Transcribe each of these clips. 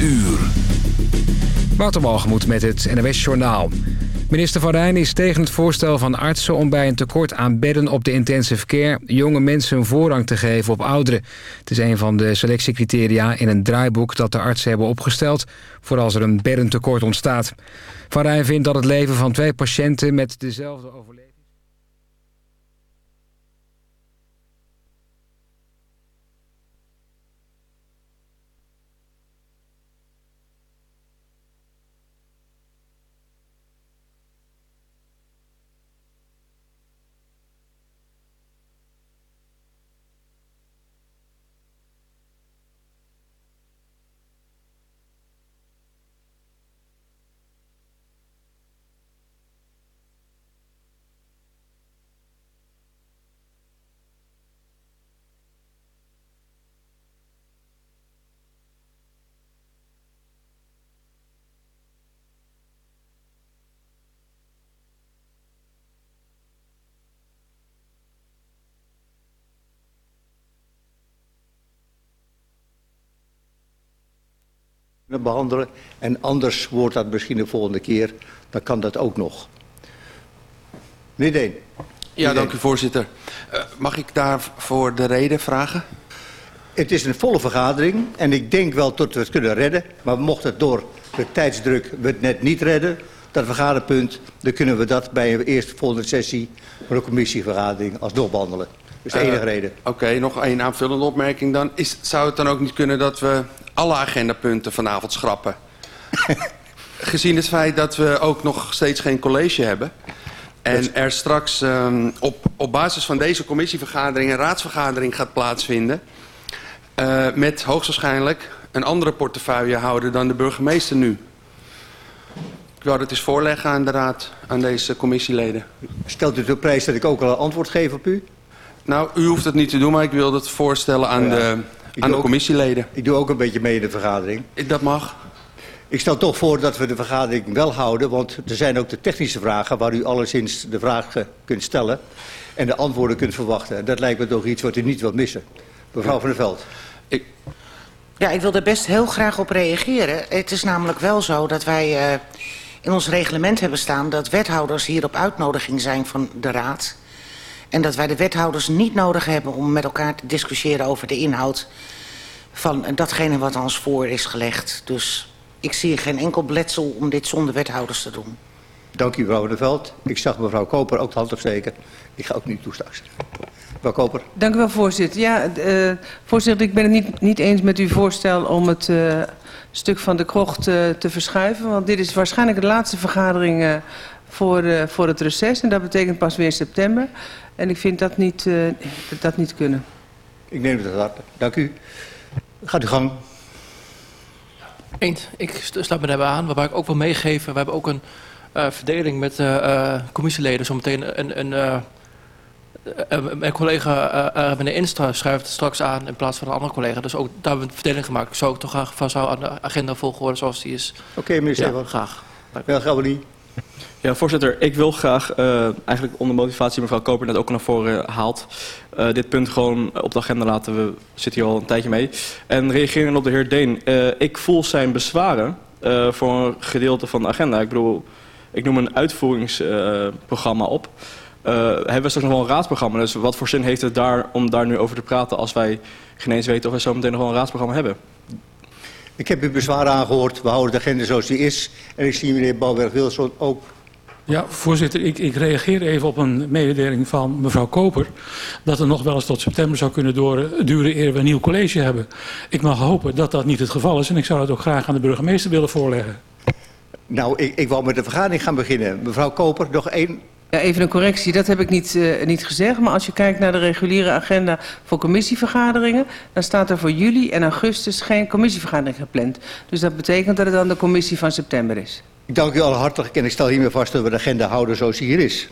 uur. Waterbalgemoed met het NWS Journaal. Minister Van Rijn is tegen het voorstel van artsen om bij een tekort aan bedden op de intensive care jonge mensen voorrang te geven op ouderen. Het is een van de selectiecriteria in een draaiboek dat de artsen hebben opgesteld voor als er een beddentekort ontstaat. Van Rijn vindt dat het leven van twee patiënten met dezelfde overleving behandelen. En anders wordt dat misschien de volgende keer. Dan kan dat ook nog. Meneer Deen. Ja, dank u voorzitter. Uh, mag ik daarvoor de reden vragen? Het is een volle vergadering en ik denk wel dat we het kunnen redden. Maar mocht het door de tijdsdruk we het net niet redden, dat vergaderpunt, dan kunnen we dat bij een eerste volgende sessie van de commissievergadering alsnog behandelen. Dat is de enige uh, reden. Oké, okay, nog één aanvullende opmerking dan. Is, zou het dan ook niet kunnen dat we alle agendapunten vanavond schrappen. Gezien het feit dat we ook nog steeds geen college hebben... en er straks um, op, op basis van deze commissievergadering... een raadsvergadering gaat plaatsvinden... Uh, met hoogstwaarschijnlijk een andere portefeuille houden dan de burgemeester nu. Ik wil het eens voorleggen aan de raad, aan deze commissieleden. Stelt u op prijs dat ik ook al een antwoord geef op u? Nou, u hoeft het niet te doen, maar ik wil het voorstellen aan ja. de ik aan de commissieleden. Ik doe ook een beetje mee in de vergadering. Dat mag. Ik stel toch voor dat we de vergadering wel houden, want er zijn ook de technische vragen waar u alleszins de vragen kunt stellen en de antwoorden kunt verwachten. Dat lijkt me toch iets wat u niet wilt missen. Mevrouw van der Veld. Ik... Ja, ik wil er best heel graag op reageren. Het is namelijk wel zo dat wij uh, in ons reglement hebben staan dat wethouders hier op uitnodiging zijn van de raad. En dat wij de wethouders niet nodig hebben om met elkaar te discussiëren over de inhoud van datgene wat ons voor is gelegd. Dus ik zie geen enkel bletsel om dit zonder wethouders te doen. Dank u mevrouw de Veld. Ik zag mevrouw Koper ook de hand opsteken. Ik ga ook niet toe straks. Mevrouw Koper. Dank u wel voorzitter. Ja, uh, voorzitter, ik ben het niet, niet eens met uw voorstel om het uh, stuk van de krocht uh, te verschuiven. Want dit is waarschijnlijk de laatste vergadering uh, voor, uh, voor het reces. En dat betekent pas weer september. En ik vind dat niet, uh, dat niet kunnen. Ik neem het hard. Dank u. Gaat u gang. Eens, ik sluit me daarbij aan. Waarbij ik ook wil meegeven, we hebben ook een uh, verdeling met commissieleden. Zometeen een, een, een, mijn collega meneer Instra schuift straks aan in plaats van een andere collega. Dus ook daar hebben we een verdeling gemaakt. Ik zou ook toch graag van zou aan de agenda volgen zoals die is. Oké, okay, meneer. Ja, graag. Wel, gaan we niet. Ja, voorzitter. Ik wil graag, uh, eigenlijk onder motivatie mevrouw Koper net ook naar voren haalt... Uh, dit punt gewoon op de agenda laten. We zitten hier al een tijdje mee. En reageren op de heer Deen. Uh, ik voel zijn bezwaren voor een gedeelte van de agenda. Ik bedoel, ik noem een uitvoeringsprogramma op. hebben we straks nog wel een raadsprogramma. Dus wat voor zin heeft het daar om daar nu over te praten... als wij geen eens weten of we zo meteen nog wel een raadsprogramma hebben? Ik heb uw bezwaren aangehoord. We houden de agenda zoals die is. En ik zie meneer Bouwberg-Wilson ook ja, voorzitter, ik, ik, reageer even op een mededeling van mevrouw Koper... dat het nog wel eens tot september zou kunnen duren eer we een nieuw college hebben. Ik mag hopen dat dat niet het geval is... en ik zou het ook graag aan de burgemeester willen voorleggen. Nou, ik, ik wou met de vergadering gaan beginnen. Mevrouw Koper, nog één... Ja, even een correctie, dat heb ik niet, uh, niet gezegd. Maar als je kijkt naar de reguliere agenda voor commissievergaderingen... dan staat er voor juli en augustus geen commissievergadering gepland. Dus dat betekent dat het dan de commissie van september is. Ik dank u al hartelijk en ik stel hiermee vast dat we de agenda houden zoals die hier is.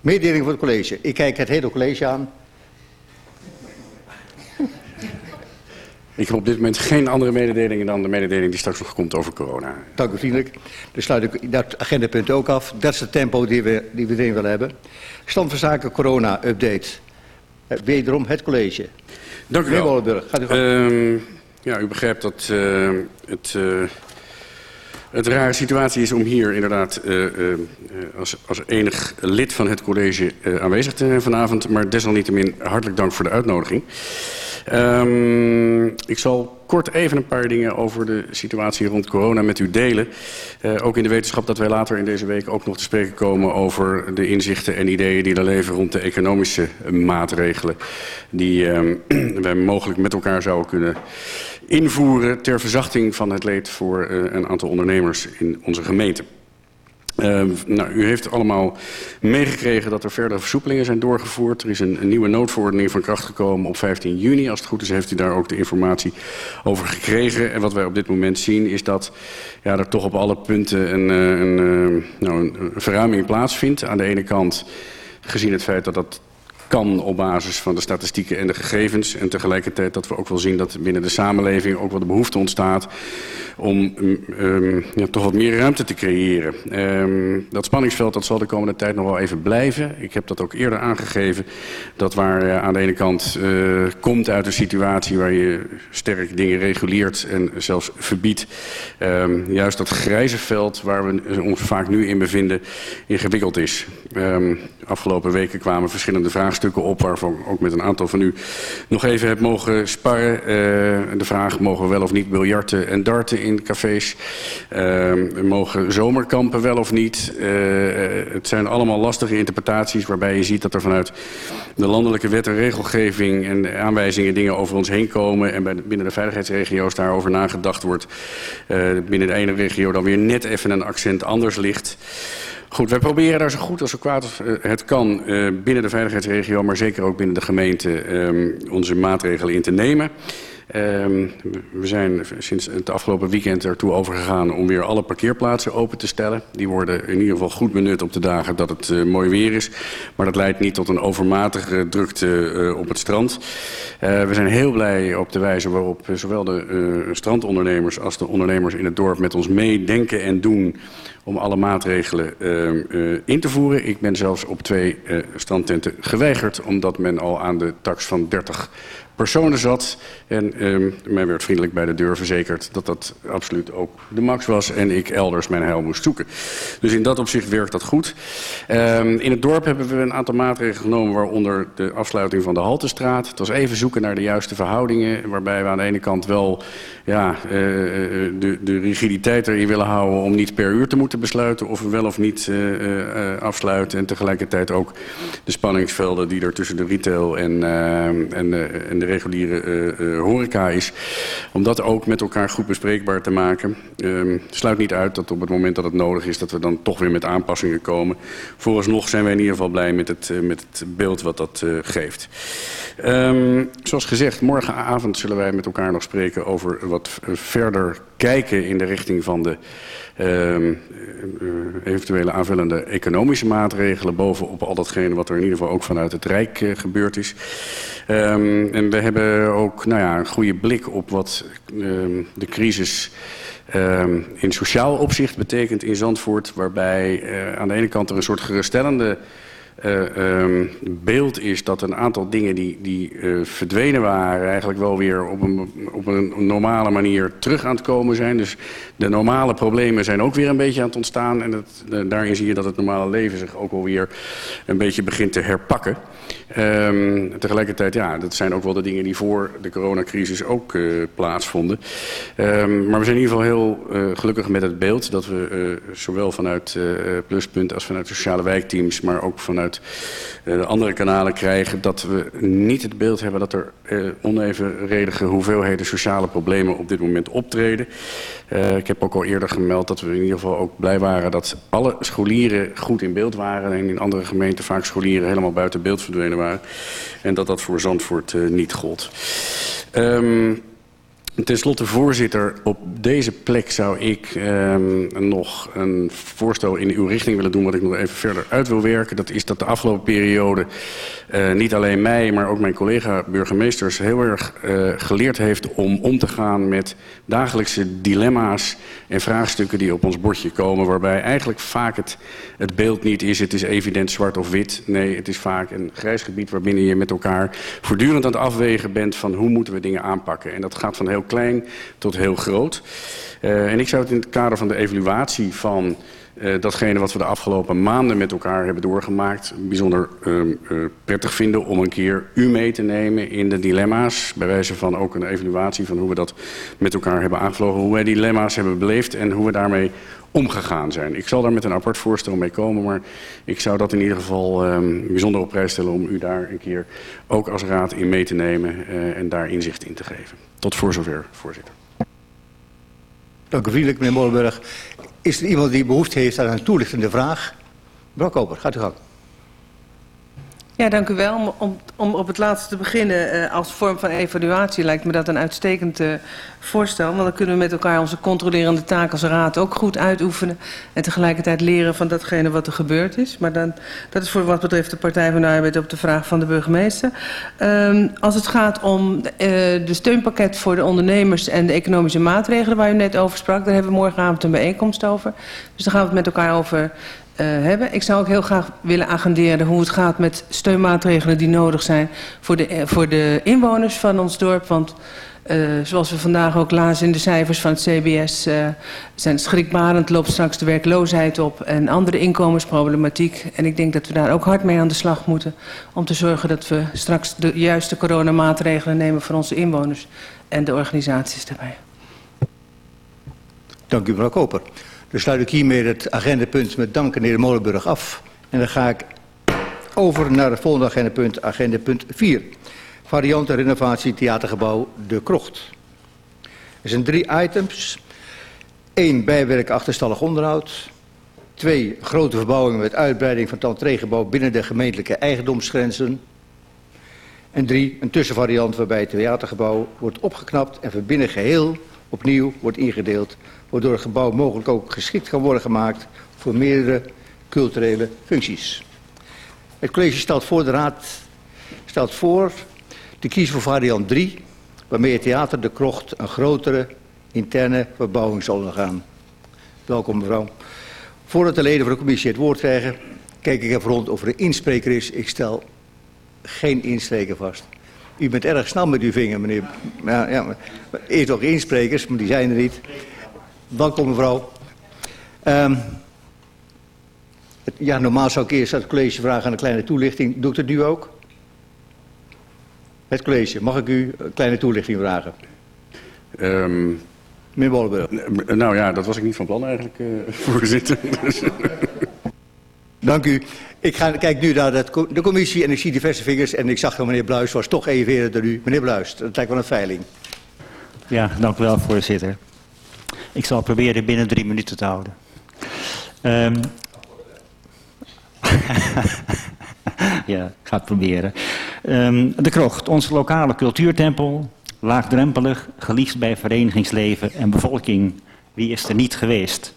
Mededeling voor het college. Ik kijk het hele college aan. Ik heb op dit moment geen andere mededelingen dan de mededeling die straks nog komt over corona. Dank u vriendelijk. Dan sluit ik dat agendapunt ook af. Dat is het tempo die we, die we erin willen hebben. Stand van zaken corona-update. Wederom het college. Dank u wel. Meneer gaat u gang. Um, Ja, u begrijpt dat uh, het, uh, het rare situatie is om hier inderdaad uh, als, als enig lid van het college aanwezig te zijn vanavond. Maar desalniettemin hartelijk dank voor de uitnodiging. Um, ik zal kort even een paar dingen over de situatie rond corona met u delen. Ook in de wetenschap dat wij later in deze week ook nog te spreken komen over de inzichten en ideeën die er leven rond de economische maatregelen. Die uh, wij mogelijk met elkaar zouden kunnen invoeren ter verzachting van het leed voor uh, een aantal ondernemers in onze gemeente. Uh, nou, u heeft allemaal meegekregen dat er verdere versoepelingen zijn doorgevoerd. Er is een, nieuwe noodverordening van kracht gekomen op 15 juni. Als het goed is heeft u daar ook de informatie over gekregen. En wat wij op dit moment zien is dat ja, er toch op alle punten een, een, een, nou, een verruiming plaatsvindt. Aan de ene kant gezien het feit dat dat kan op basis van de statistieken en de gegevens. En tegelijkertijd dat we ook wel zien dat binnen de samenleving ook wel de behoefte ontstaat om um, ja, toch wat meer ruimte te creëren. Um, dat spanningsveld dat zal de komende tijd nog wel even blijven. Ik heb dat ook eerder aangegeven. Dat waar uh, aan de ene kant uh, komt uit een situatie waar je sterk dingen reguleert en zelfs verbiedt. Um, juist dat grijze veld waar we ons vaak nu in bevinden ingewikkeld is. afgelopen weken kwamen verschillende vraagstukken op waarvan ook met een aantal van u nog even heb mogen sparren. Uh, de vraag mogen we wel of niet biljarten en darten in cafés. Uh, mogen zomerkampen wel of niet. Uh, het zijn allemaal lastige interpretaties waarbij je ziet dat er vanuit de landelijke wet en regelgeving en aanwijzingen dingen over ons heen komen. En de, binnen de veiligheidsregio's daarover nagedacht wordt. Binnen de ene regio dan weer net even een accent anders ligt. Goed, wij proberen daar zo goed als zo kwaad als het kan uh, binnen de veiligheidsregio, maar zeker ook binnen de gemeente um, onze maatregelen in te nemen. Um, we zijn sinds het afgelopen weekend ertoe overgegaan om weer alle parkeerplaatsen open te stellen. Die worden in ieder geval goed benut op de dagen dat het uh, mooi weer is. Maar dat leidt niet tot een overmatige drukte uh, op het strand. Uh, we zijn heel blij op de wijze waarop zowel de strandondernemers als de ondernemers in het dorp met ons meedenken en doen om alle maatregelen uh, in te voeren. Ik ben zelfs op twee strandtenten geweigerd... omdat men al aan de tax van 30 personen zat. En um, mij werd vriendelijk bij de deur verzekerd dat dat absoluut ook de max was. En ik elders mijn heil moest zoeken. Dus in dat opzicht werkt dat goed. Um, in het dorp hebben we een aantal maatregelen genomen, waaronder de afsluiting van de Haltestraat. Het was even zoeken naar de juiste verhoudingen, waarbij we aan de ene kant wel ja, uh, de, de rigiditeit erin willen houden om niet per uur te moeten besluiten of we wel of niet uh, afsluiten. En tegelijkertijd ook de spanningsvelden die er tussen de retail en, en, en de reguliere uh, horeca is. Om dat ook met elkaar goed bespreekbaar te maken. Uh, sluit niet uit dat op het moment dat het nodig is... dat we dan toch weer met aanpassingen komen. Vooralsnog zijn wij in ieder geval blij met het, uh, met het beeld wat dat geeft. Um, zoals gezegd, morgenavond zullen wij met elkaar nog spreken... over wat verder kijken in de richting van de... Uh, eventuele aanvullende economische maatregelen... bovenop al datgene wat er in ieder geval ook vanuit het Rijk uh, gebeurd is. Um, en we hebben ook nou ja, een goede blik op wat um, de crisis in sociaal opzicht betekent in Zandvoort. Waarbij uh, aan de ene kant er een soort geruststellende uh, um, beeld is dat een aantal dingen die, die uh, verdwenen waren... eigenlijk wel weer op een, op een normale manier terug aan het komen zijn. Dus de normale problemen zijn ook weer een beetje aan het ontstaan. En het, daarin zie je dat het normale leven zich ook alweer een beetje begint te herpakken. Um, tegelijkertijd, ja, dat zijn ook wel de dingen die voor de coronacrisis ook uh, plaatsvonden. Um, maar we zijn in ieder geval heel uh, gelukkig met het beeld dat we uh, zowel vanuit Pluspunt als vanuit sociale wijkteams, maar ook vanuit de andere kanalen krijgen dat we niet het beeld hebben dat er onevenredige hoeveelheden sociale problemen op dit moment optreden. Uh, ik heb ook al eerder gemeld dat we in ieder geval ook blij waren dat alle scholieren goed in beeld waren. En in andere gemeenten vaak scholieren helemaal buiten beeld verdwenen waren. En dat dat voor Zandvoort uh, niet gold. Um, Ten slotte, voorzitter, op deze plek zou ik um, nog een voorstel in uw richting willen doen... wat ik nog even verder uit wil werken. Dat is dat de afgelopen periode uh, niet alleen mij, maar ook mijn collega-burgemeesters... heel erg uh, geleerd heeft om om te gaan met dagelijkse dilemma's en vraagstukken die op ons bordje komen... waarbij eigenlijk vaak het, het beeld niet is, het is evident zwart of wit. Nee, het is vaak een grijs gebied waarbinnen je met elkaar voortdurend aan het afwegen bent... van hoe moeten we dingen aanpakken. En dat gaat van heel klein tot heel groot. Uh, en ik zou het in het kader van de evaluatie van uh, datgene wat we de afgelopen maanden met elkaar hebben doorgemaakt... bijzonder uh, prettig vinden om een keer u mee te nemen in de dilemma's. Bij wijze van ook een evaluatie van hoe we dat met elkaar hebben aangevlogen. Hoe wij dilemma's hebben beleefd en hoe we daarmee omgegaan zijn. Ik zal daar met een apart voorstel mee komen, maar ik zou dat in ieder geval um, bijzonder op prijs stellen om u daar een keer ook als raad in mee te nemen uh, en daar inzicht in te geven. Tot voor zover, voorzitter. Dank u vriendelijk, meneer Molenburg. Is er iemand die behoefte heeft aan een toelichtende vraag? Mevrouw Koper, gaat u gang. Ja, dank u wel. Om, om, op het laatste te beginnen, uh, als vorm van evaluatie lijkt me dat een uitstekend uh, voorstel. Want dan kunnen we met elkaar onze controlerende taak als raad ook goed uitoefenen. En tegelijkertijd leren van datgene wat er gebeurd is. Maar dan, dat is voor wat betreft de Partij van de Arbeid op de vraag van de burgemeester. Um, als het gaat om uh, de steunpakket voor de ondernemers en de economische maatregelen waar u net over sprak. Daar hebben we morgenavond een bijeenkomst over. Dus daar gaan we het met elkaar over hebben. Ik zou ook heel graag willen agenderen hoe het gaat met steunmaatregelen die nodig zijn voor de, uh, voor de inwoners van ons dorp. Want uh, zoals we vandaag ook lazen in de cijfers van het CBS uh, zijn schrikbarend, loopt straks de werkloosheid op en andere inkomensproblematiek. En ik denk dat we daar ook hard mee aan de slag moeten om te zorgen dat we straks de juiste coronamaatregelen nemen voor onze inwoners en de organisaties daarbij. Dank u mevrouw Koper. Dus sluit ik hiermee het agendapunt met dank aan de heer Molenburg af. En dan ga ik over naar het volgende agendapunt, agendapunt 4. Variante renovatie theatergebouw De Krocht. Er zijn drie items. Eén, bijwerk achterstallig onderhoud. Twee, grote verbouwing met uitbreiding van het entreegebouw binnen de gemeentelijke eigendomsgrenzen. En drie, een tussenvariant waarbij het theatergebouw wordt opgeknapt en van binnen geheel opnieuw wordt ingedeeld waardoor het gebouw mogelijk ook geschikt kan worden gemaakt voor meerdere culturele functies. Het college stelt voor, de raad stelt voor te kiezen voor variant 3, waarmee het theater De Krocht een grotere interne verbouwing zal ondergaan. Welkom mevrouw. Voordat de leden van de commissie het woord krijgen, kijk ik even rond of er een inspreker is. Ik stel geen inspreker vast. U bent erg snel met uw vinger, meneer. Ja, ja, eerst nog insprekers, maar die zijn er niet. Welkom mevrouw. Um, het, ja, normaal zou ik eerst het college vragen aan een kleine toelichting. Doe ik het nu ook? Het college, mag ik u een kleine toelichting vragen? Um, Meneer Bollenburg. Nou ja, dat was ik niet van plan eigenlijk, uh, voorzitter. Dank u. Ik ga, kijk nu naar de commissie en ik zie diverse vingers. En ik zag dat meneer Bluis was toch even eerder dan u. Meneer Bluis, dat lijkt wel een veiling. Ja, dank u wel, voorzitter. Ik zal proberen binnen drie minuten te houden. Um, ja, ga het proberen. Um, de Krocht, onze lokale cultuurtempel. Laagdrempelig, geliefd bij verenigingsleven en bevolking. Wie is er niet geweest?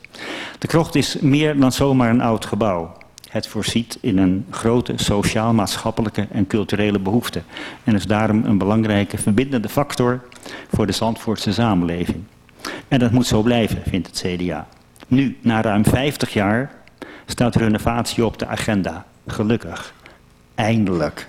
De Krocht is meer dan zomaar een oud gebouw. Het voorziet in een grote sociaal-maatschappelijke en culturele behoefte. En is daarom een belangrijke verbindende factor voor de Zandvoortse samenleving. En dat moet zo blijven, vindt het CDA. Nu, na ruim 50 jaar, staat renovatie op de agenda. Gelukkig. Eindelijk.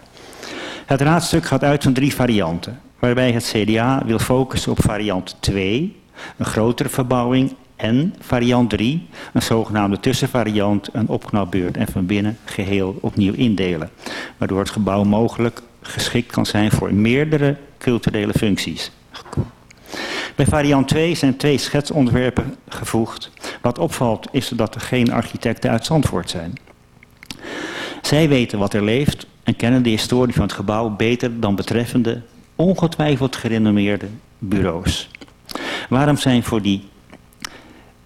Het raadstuk gaat uit van drie varianten, waarbij het CDA wil focussen op variant 2, een grotere verbouwing, en variant 3, een zogenaamde tussenvariant, een opknapbeurt en van binnen geheel opnieuw indelen. Waardoor het gebouw mogelijk geschikt kan zijn voor meerdere culturele functies. Bij variant 2 zijn twee schetsontwerpen gevoegd. Wat opvalt is dat er geen architecten uit Zandvoort zijn. Zij weten wat er leeft en kennen de historie van het gebouw beter dan betreffende, ongetwijfeld gerenommeerde bureaus. Waarom zijn voor die,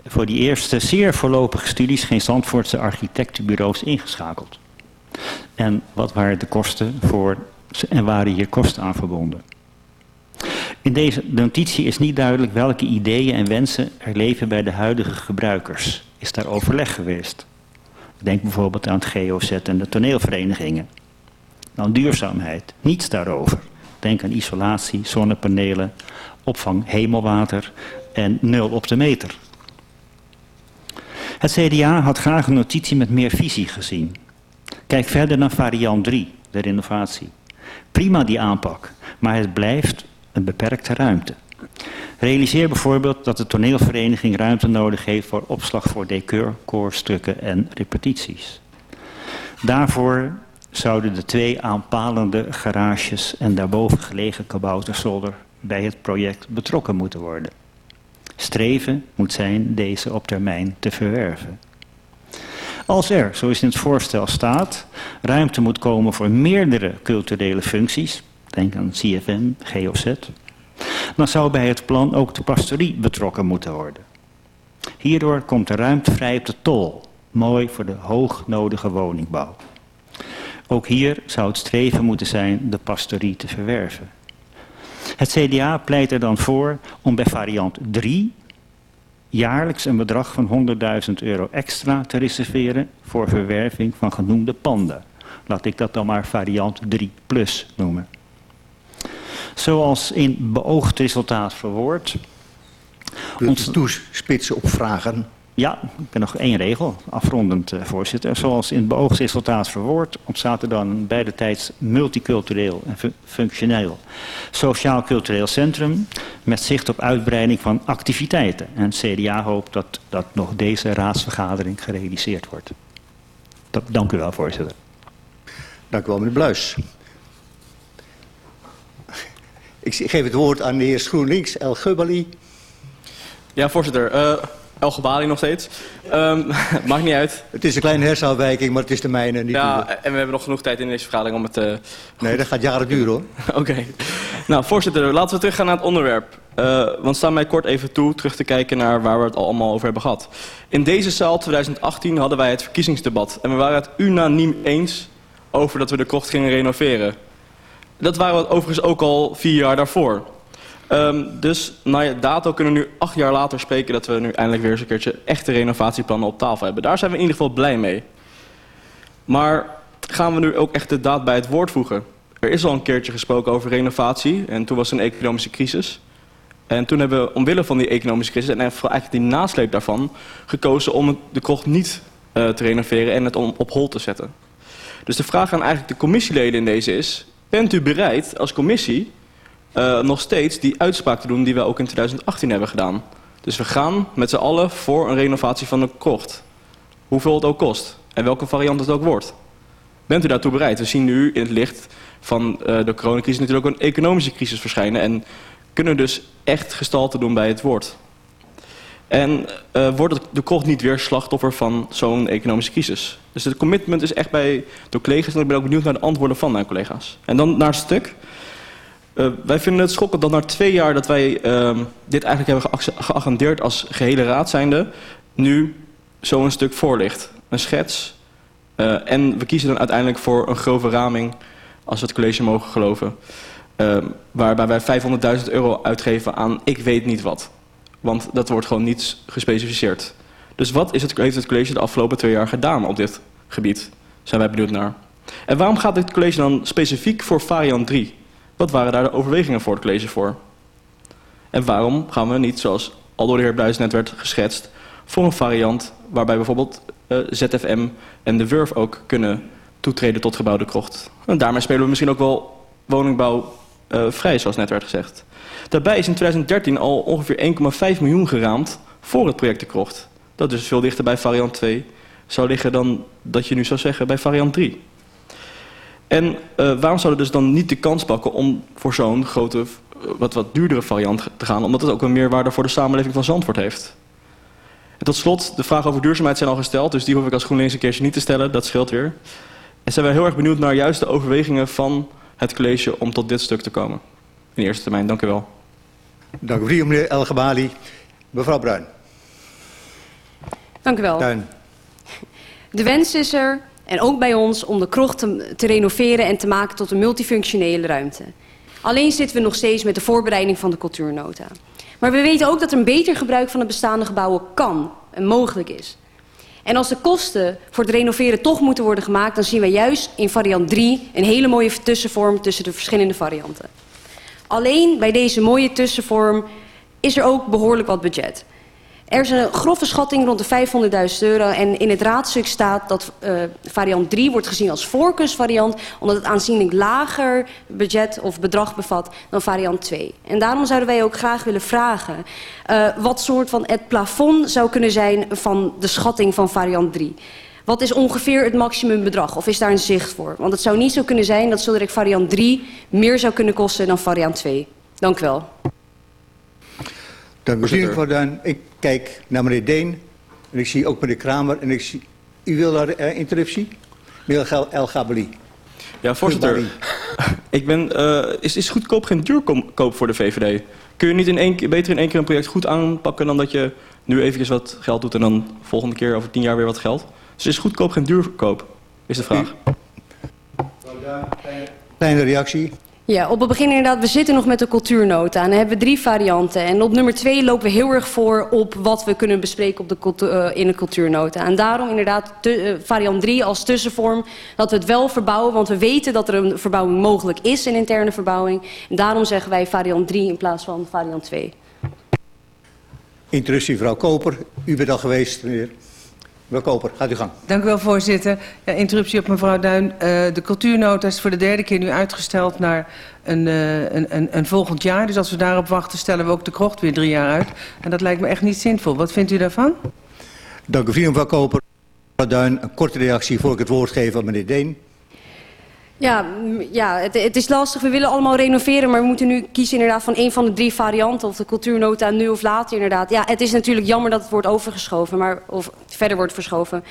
voor die eerste zeer voorlopige studies geen Zandvoortse architectenbureaus ingeschakeld? En wat waren de kosten voor en waren hier kosten aan verbonden? In deze notitie is niet duidelijk welke ideeën en wensen er leven bij de huidige gebruikers. Is daar overleg geweest? Denk bijvoorbeeld aan het GOZ en de toneelverenigingen. Dan duurzaamheid, niets daarover. Denk aan isolatie, zonnepanelen, opvang hemelwater en nul op de meter. Het CDA had graag een notitie met meer visie gezien. Kijk verder naar variant 3, de renovatie. Prima die aanpak, maar het blijft beperkte ruimte. Realiseer bijvoorbeeld dat de toneelvereniging ruimte nodig heeft voor opslag voor decor, koorstukken en repetities. Daarvoor zouden de twee aanpalende garages en daarboven gelegen kabouterzolder bij het project betrokken moeten worden. Streven moet zijn deze op termijn te verwerven. Als er, zoals in het voorstel staat, ruimte moet komen voor meerdere culturele functies, denk aan CFM, GOZ, dan zou bij het plan ook de pastorie betrokken moeten worden. Hierdoor komt de ruimte vrij op de tol, mooi voor de hoognodige woningbouw. Ook hier zou het streven moeten zijn de pastorie te verwerven. Het CDA pleit er dan voor om bij variant 3 jaarlijks een bedrag van 100.000 euro extra te reserveren voor verwerving van genoemde panden. Laat ik dat dan maar variant 3 plus noemen. Zoals in beoogd resultaat verwoord. Ons toespitsen op vragen. Ja, ik heb nog één regel, afrondend uh, voorzitter. Zoals in het beoogd resultaat verwoord ontstaat er dan beide tijds multicultureel en fu functioneel sociaal-cultureel centrum met zicht op uitbreiding van activiteiten. En CDA hoopt dat, dat nog deze raadsvergadering gerealiseerd wordt. Dat, dank u wel, voorzitter. Dank u wel, meneer Bluis. Ik geef het woord aan de heer GroenLinks, El Gubbali. Ja, voorzitter. Uh, El Gebali nog steeds. Um, maakt niet uit. Het is een kleine hersenafwijking, maar het is de mijne. Niet ja, en we hebben nog genoeg tijd in deze vergadering om het... Uh, nee, dat gaat jaren duren hoor. Oké. Okay. Nou, voorzitter, laten we teruggaan naar het onderwerp. Uh, want sta mij kort even toe terug te kijken naar waar we het allemaal over hebben gehad. In deze zaal 2018 hadden wij het verkiezingsdebat. En we waren het unaniem eens over dat we de krocht gingen renoveren. Dat waren we overigens ook al vier jaar daarvoor. Um, dus naar dato kunnen we nu acht jaar later spreken dat we nu eindelijk weer eens een keertje echte renovatieplannen op tafel hebben. Daar zijn we in ieder geval blij mee. Maar gaan we nu ook echt de daad bij het woord voegen? Er is al een keertje gesproken over renovatie en toen was er een economische crisis. En toen hebben we omwille van die economische crisis en eigenlijk die nasleep daarvan gekozen om de krocht niet uh, te renoveren en het op hol te zetten. Dus de vraag aan eigenlijk de commissieleden in deze is, bent u bereid als commissie uh, nog steeds die uitspraak te doen die we ook in 2018 hebben gedaan. Dus we gaan met z'n allen voor een renovatie van de krocht. Hoeveel het ook kost en welke variant het ook wordt. Bent u daartoe bereid? We zien nu in het licht van uh, de coronacrisis natuurlijk ook een economische crisis verschijnen. En kunnen dus echt gestalte doen bij het woord. En uh, wordt de krocht niet weer slachtoffer van zo'n economische crisis? Dus het commitment is echt bij de collega's en ik ben ook benieuwd naar de antwoorden van mijn collega's. En dan naar het stuk. Uh, wij vinden het schokkend dat na twee jaar dat wij uh, dit eigenlijk hebben geagendeerd als gehele raad zijnde, nu zo'n stuk voor ligt. Een schets. Uh, en we kiezen dan uiteindelijk voor een grove raming, als we het college mogen geloven. Uh, waarbij wij 500.000 euro uitgeven aan ik weet niet wat. Want dat wordt gewoon niet gespecificeerd. Dus wat is het, heeft het college de afgelopen twee jaar gedaan op dit gebied? Zijn wij benieuwd naar. En waarom gaat het college dan specifiek voor variant 3? Wat waren daar de overwegingen voor het college voor? En waarom gaan we niet, zoals al door de heer Bluis net werd geschetst, voor een variant waarbij bijvoorbeeld uh, ZFM en de Wurf ook kunnen toetreden tot gebouwde krocht? En daarmee spelen we misschien ook wel woningbouw uh, vrij, zoals net werd gezegd. Daarbij is in 2013 al ongeveer 1,5 miljoen geraamd voor het project de krocht. Dat is veel dichter bij variant 2 zou liggen dan dat je nu zou zeggen bij variant 3. En uh, waarom zouden we dus dan niet de kans pakken om voor zo'n grote, wat, wat duurdere variant te gaan? Omdat het ook een meerwaarde voor de samenleving van Zandvoort heeft. En tot slot, de vraag over duurzaamheid zijn al gesteld, dus die hoef ik als GroenLinks een keertje niet te stellen, dat scheelt weer. En zijn wij heel erg benieuwd naar juist de overwegingen van het college om tot dit stuk te komen. In eerste termijn, dank u wel. Dank u, meneer El Gabali. Mevrouw Bruin. Dank u wel. De wens is er en ook bij ons om de krocht te, te, renoveren en te maken tot een multifunctionele ruimte. Alleen zitten we nog steeds met de voorbereiding van de cultuurnota. Maar we weten ook dat een beter gebruik van de bestaande gebouwen kan en mogelijk is. En als de kosten voor het renoveren toch moeten worden gemaakt... dan zien we juist in variant 3 een hele mooie tussenvorm tussen de verschillende varianten. Alleen bij deze mooie tussenvorm is er ook behoorlijk wat budget. Er is een grove schatting rond de 500.000 euro. En in het raadstuk staat dat uh, variant 3 wordt gezien als voorkeursvariant... omdat het aanzienlijk lager budget of bedrag bevat dan variant 2. En daarom zouden wij ook graag willen vragen... Uh, wat soort van het plafond zou kunnen zijn van de schatting van variant 3. Wat is ongeveer het maximumbedrag? Of is daar een zicht voor? Want het zou niet zo kunnen zijn dat zodra ik variant 3 meer zou kunnen kosten dan variant 2. Dank u wel. Dank u zeer, mevrouw Duin. Ik kijk naar meneer Deen en ik zie ook meneer Kramer en ik zie... U wil daar uh, interruptie? Meneer El Gabali. Ja, voorzitter. Ik ben, uh, is, is goedkoop geen duurkoop voor de VVD? Kun je niet in één, beter in één keer een project goed aanpakken dan dat je nu eventjes wat geld doet en dan volgende keer over tien jaar weer wat geld? Dus is goedkoop geen duurkoop, is de vraag. Kleine reactie. Ja, op het begin inderdaad, we zitten nog met de cultuurnota. En dan hebben we drie varianten. En op nummer twee lopen we heel erg voor op wat we kunnen bespreken op de uh, in de cultuurnota. En daarom inderdaad te, uh, variant 3 als tussenvorm. Dat we het wel verbouwen, want we weten dat er een verbouwing mogelijk is, een interne verbouwing. En daarom zeggen wij variant 3 in plaats van variant 2. Interruptie, mevrouw Koper. U bent al geweest, meneer. Mevrouw Koper, gaat u gang. Dank u wel, voorzitter. Ja, interruptie op mevrouw Duin. Uh, de cultuurnota is voor de derde keer nu uitgesteld naar een, uh, een, een, een volgend jaar. Dus als we daarop wachten, stellen we ook de krocht weer drie jaar uit. En dat lijkt me echt niet zinvol. Wat vindt u daarvan? Dank u, vriend, mevrouw Koper. Mevrouw Duin, een korte reactie voor ik het woord geef aan meneer Deen. Ja, ja het, het, is lastig. We willen allemaal renoveren, maar we moeten nu kiezen inderdaad van een van de drie varianten. Of de cultuurnota nu of later inderdaad. Ja, het is natuurlijk jammer dat het wordt overgeschoven, maar, of verder wordt verschoven.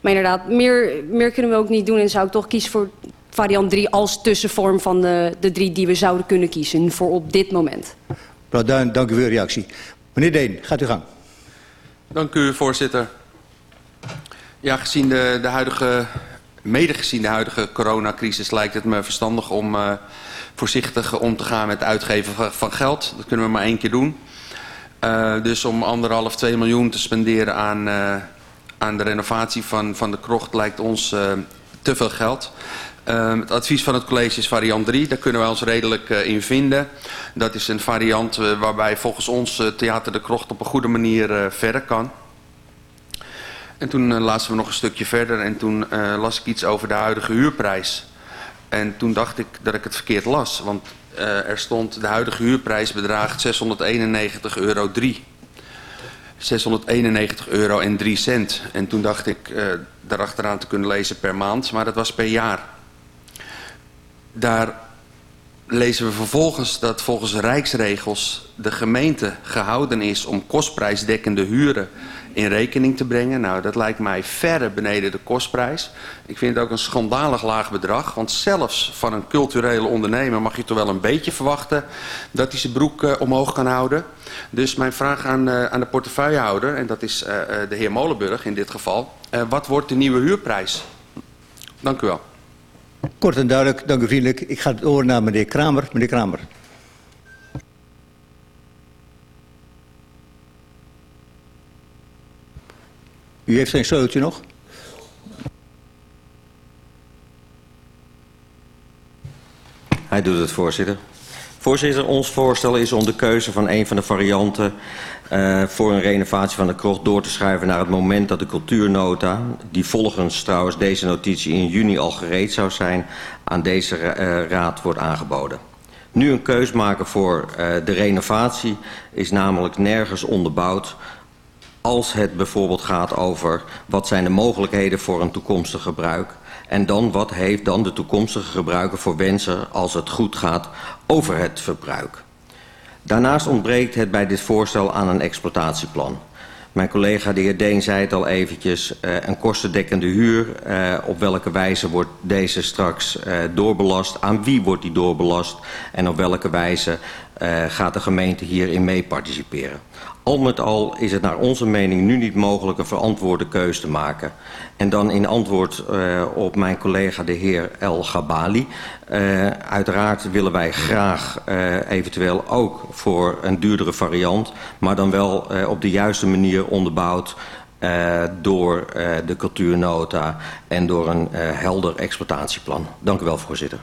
Maar inderdaad, meer, meer kunnen we ook niet doen en zou ik toch kiezen voor variant 3 als tussenvorm van de, de drie die we zouden kunnen kiezen voor op dit moment. Mevrouw Duin, dank u voor uw reactie. Meneer Deen, gaat u gang. Dank u, voorzitter. Ja, gezien de, de huidige mede gezien de huidige coronacrisis lijkt het me verstandig om uh, voorzichtig om te gaan met het uitgeven van geld. Dat kunnen we maar één keer doen. Uh, dus om anderhalf, twee miljoen te spenderen aan, uh, aan de renovatie van, van de krocht lijkt ons te veel geld. Het advies van het college is variant 3. Daar kunnen wij ons redelijk in vinden. Dat is een variant waarbij volgens ons Theater de Krocht op een goede manier verder kan. En toen uh, lazen we nog een stukje verder en toen uh, las ik iets over de huidige huurprijs. En toen dacht ik dat ik het verkeerd las, want uh, er stond de huidige huurprijs bedraagt 691 euro 3. 691 euro en 3 cent. En toen dacht ik daarachteraan te kunnen lezen per maand, maar dat was per jaar. Daar lezen we vervolgens dat volgens rijksregels de gemeente gehouden is om kostprijsdekkende huren in rekening te brengen. Nou, dat lijkt mij verre beneden de kostprijs. Ik vind het ook een schandalig laag bedrag. Want zelfs van een culturele ondernemer mag je toch wel een beetje verwachten... dat hij zijn broek uh, omhoog kan houden. Dus mijn vraag aan, uh, aan de portefeuillehouder, en dat is uh, de heer Molenburg in dit geval... wat wordt de nieuwe huurprijs? Dank u wel. Kort en duidelijk, dank u vriendelijk. Ik ga het over naar meneer Kramer. Meneer Kramer. U heeft geen sleuteltje nog? Hij doet het, voorzitter. Voorzitter, ons voorstel is om de keuze van een van de varianten uh, voor een renovatie van de krocht door te schuiven naar het moment dat de cultuurnota, die volgens trouwens deze notitie in juni al gereed zou zijn, aan deze uh, raad wordt aangeboden. Nu een keus maken voor uh, de renovatie is namelijk nergens onderbouwd als het bijvoorbeeld gaat over wat zijn de mogelijkheden voor een toekomstig gebruik. En dan wat heeft dan de toekomstige gebruiker voor wensen als het goed gaat over het verbruik. Daarnaast ontbreekt het bij dit voorstel aan een exploitatieplan. Mijn collega de heer Deen zei het al eventjes, uh, een kostendekkende huur. Uh, op welke wijze wordt deze straks uh, doorbelast? Aan wie wordt die doorbelast? En op welke wijze gaat de gemeente hierin mee participeren? Al met al is het naar onze mening nu niet mogelijk een verantwoorde keus te maken. En dan in antwoord uh, op mijn collega de heer El Gabali. Uh, uiteraard willen wij graag uh, eventueel ook voor een duurdere variant... maar dan wel op de juiste manier onderbouwd... door de cultuurnota en door een helder exploitatieplan. Dank u wel, voorzitter.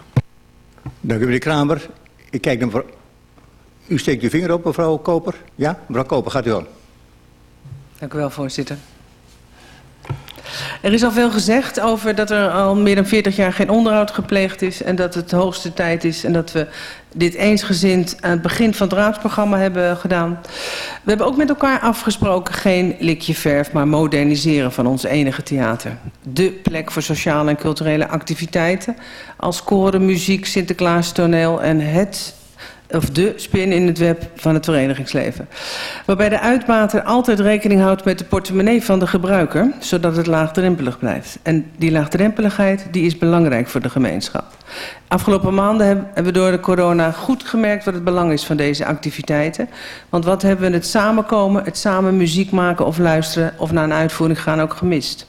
Dank u, meneer Kramer. Ik kijk naar u steekt uw vinger op, mevrouw Koper. Ja, mevrouw Koper, gaat u aan. Dank u wel, voorzitter. Er is al veel gezegd over dat er al meer dan 40 jaar geen onderhoud gepleegd is... en dat het hoogste tijd is en dat we dit eensgezind aan het begin van het raadsprogramma hebben gedaan. We hebben ook met elkaar afgesproken geen likje verf, maar moderniseren van ons enige theater. De plek voor sociale en culturele activiteiten als koren, muziek, Sinterklaas toneel en het of de spin in het web van het verenigingsleven. Waarbij de uitbater altijd rekening houdt met de portemonnee van de gebruiker, zodat het laagdrempelig blijft. En die laagdrempeligheid die is belangrijk voor de gemeenschap. Afgelopen maanden hebben we door de corona goed gemerkt wat het belang is van deze activiteiten. Want wat hebben we het samenkomen, het samen muziek maken of luisteren of naar een uitvoering gaan ook gemist.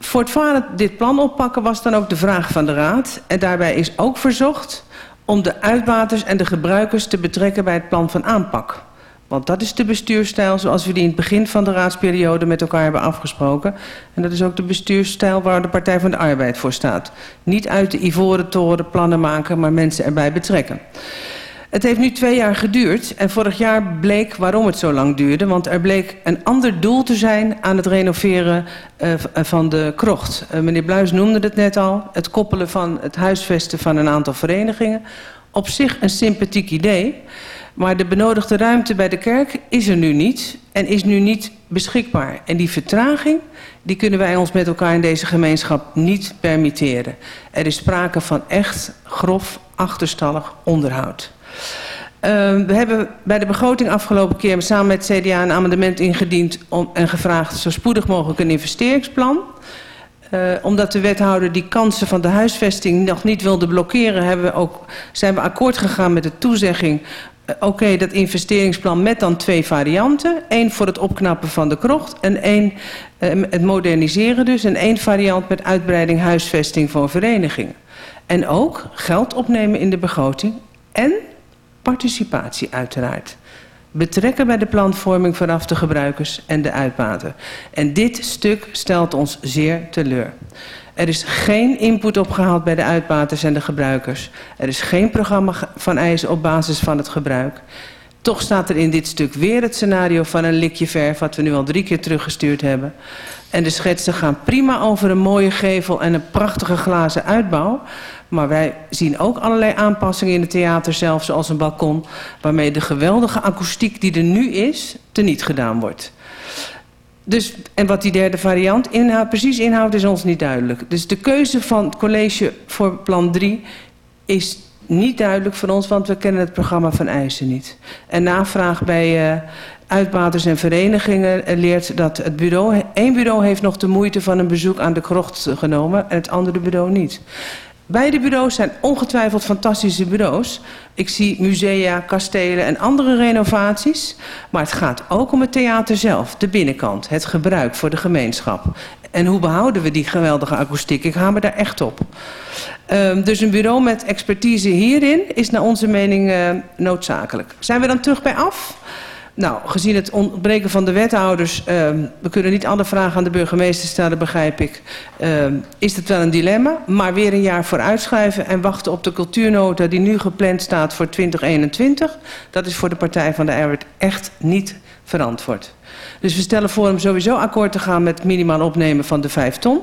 Voortvarend dit plan oppakken was dan ook de vraag van de Raad. En daarbij is ook verzocht om de uitbaters en de gebruikers te betrekken bij het plan van aanpak. Want dat is de bestuurstijl zoals we die in het begin van de raadsperiode met elkaar hebben afgesproken. En dat is ook de bestuurstijl waar de Partij van de Arbeid voor staat. Niet uit de ivoren toren plannen maken, maar mensen erbij betrekken. Het heeft nu twee jaar geduurd en vorig jaar bleek waarom het zo lang duurde. Want er bleek een ander doel te zijn aan het renoveren uh, van de krocht. Uh, meneer Bluis noemde het net al. Het koppelen van het huisvesten van een aantal verenigingen. Op zich een sympathiek idee. Maar de benodigde ruimte bij de kerk is er nu niet en is nu niet beschikbaar. En die vertraging die kunnen wij ons met elkaar in deze gemeenschap niet permitteren. Er is sprake van echt grof achterstallig onderhoud. Uh, we hebben bij de begroting afgelopen keer samen met CDA een amendement ingediend om, en gevraagd zo spoedig mogelijk een investeringsplan. Uh, omdat de wethouder die kansen van de huisvesting nog niet wilde blokkeren, hebben we ook, zijn we akkoord gegaan met de toezegging uh, oké, dat investeringsplan met dan twee varianten. Eén voor het opknappen van de krocht en één uh, het moderniseren dus. En één variant met uitbreiding huisvesting voor verenigingen. En ook geld opnemen in de begroting en participatie uiteraard. Betrekken bij de planvorming vanaf de gebruikers en de uitbater. En dit stuk stelt ons zeer teleur. Er is geen input opgehaald bij de uitbaters en de gebruikers. Er is geen programma van eisen op basis van het gebruik. Toch staat er in dit stuk weer het scenario van een likje verf... wat we nu al drie keer teruggestuurd hebben. En de schetsen gaan prima over een mooie gevel en een prachtige glazen uitbouw... Maar wij zien ook allerlei aanpassingen in het theater zelf, zoals een balkon... waarmee de geweldige akoestiek die er nu is, teniet gedaan wordt. Dus, en wat die derde variant inhoudt, precies inhoudt, is ons niet duidelijk. Dus de keuze van het college voor plan 3 is niet duidelijk voor ons... want we kennen het programma van eisen niet. En navraag bij... Uh, uitbaters en verenigingen leert dat het bureau... één bureau heeft nog de moeite van een bezoek aan de krocht genomen... en het andere bureau niet. Beide bureaus zijn ongetwijfeld fantastische bureaus. Ik zie musea, kastelen en andere renovaties. Maar het gaat ook om het theater zelf, de binnenkant, het gebruik voor de gemeenschap. En hoe behouden we die geweldige akoestiek? Ik hamer daar echt op. Um, dus een bureau met expertise hierin is naar onze mening uh, noodzakelijk. Zijn we dan terug bij af? Nou, gezien het ontbreken van de wethouders, uh, we kunnen niet alle vragen aan de burgemeester stellen, begrijp ik, uh, is het wel een dilemma. Maar weer een jaar vooruitschuiven en wachten op de cultuurnota die nu gepland staat voor 2021, dat is voor de Partij van de Arbeid echt niet verantwoord. Dus we stellen voor om sowieso akkoord te gaan met minimaal opnemen van de 5 ton.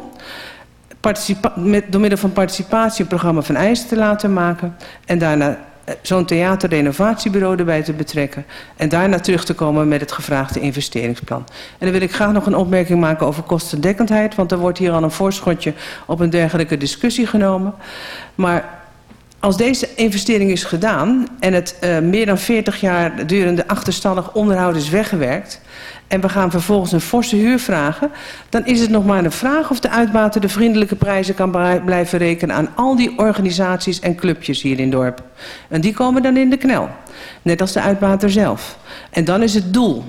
Met, door middel van participatie een programma van eisen te laten maken en daarna zo'n theaterrenovatiebureau erbij te betrekken... en daarna terug te komen met het gevraagde investeringsplan. En dan wil ik graag nog een opmerking maken over kostendekkendheid... want er wordt hier al een voorschotje op een dergelijke discussie genomen. Maar als deze investering is gedaan en het uh, meer dan 40 jaar durende achterstallig onderhoud is weggewerkt en we gaan vervolgens een forse huur vragen, dan is het nog maar een vraag of de uitbater de vriendelijke prijzen kan blijven rekenen aan al die organisaties en clubjes hier in het dorp. En die komen dan in de knel, net als de uitbater zelf. En dan is het doel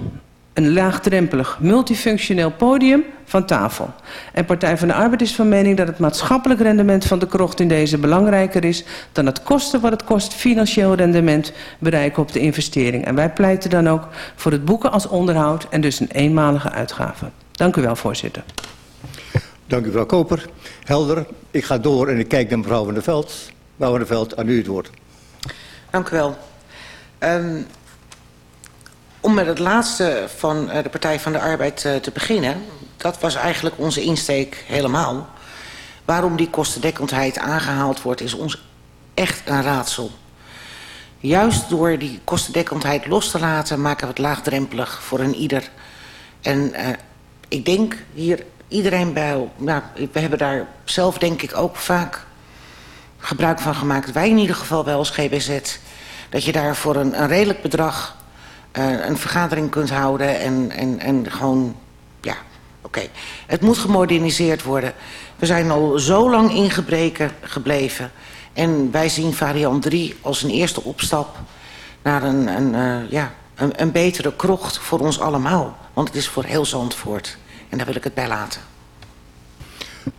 een laagdrempelig, multifunctioneel podium van tafel. En Partij van de Arbeid is van mening dat het maatschappelijk rendement van de krocht in deze belangrijker is dan het kosten wat het kost financieel rendement bereiken op de investering. En wij pleiten dan ook voor het boeken als onderhoud en dus een eenmalige uitgave. Dank u wel, voorzitter. Dank u, mevrouw Koper. Helder. Ik ga door en ik kijk naar mevrouw van der Veld. Mevrouw van der Veld, aan u het woord. Dank u wel. Um, om met het laatste van uh, de Partij van de Arbeid uh, te beginnen. Dat was eigenlijk onze insteek helemaal. Waarom die kostendekkendheid aangehaald wordt is ons echt een raadsel. Juist door die kostendekkendheid los te laten maken we het laagdrempelig voor een ieder. En uh, ik denk hier iedereen bij... Nou, we hebben daar zelf denk ik ook vaak gebruik van gemaakt. Wij in ieder geval wel als GBZ. Dat je daar voor een, een redelijk bedrag uh, een vergadering kunt houden. En, en, en gewoon, oké. Okay. Het moet gemoderniseerd worden. We zijn al zo lang ingebreken gebleven. En wij zien variant 3 als een eerste opstap naar een, een, uh, ja, een, een betere krocht voor ons allemaal. Want het is voor heel Zandvoort. En daar wil ik het bij laten.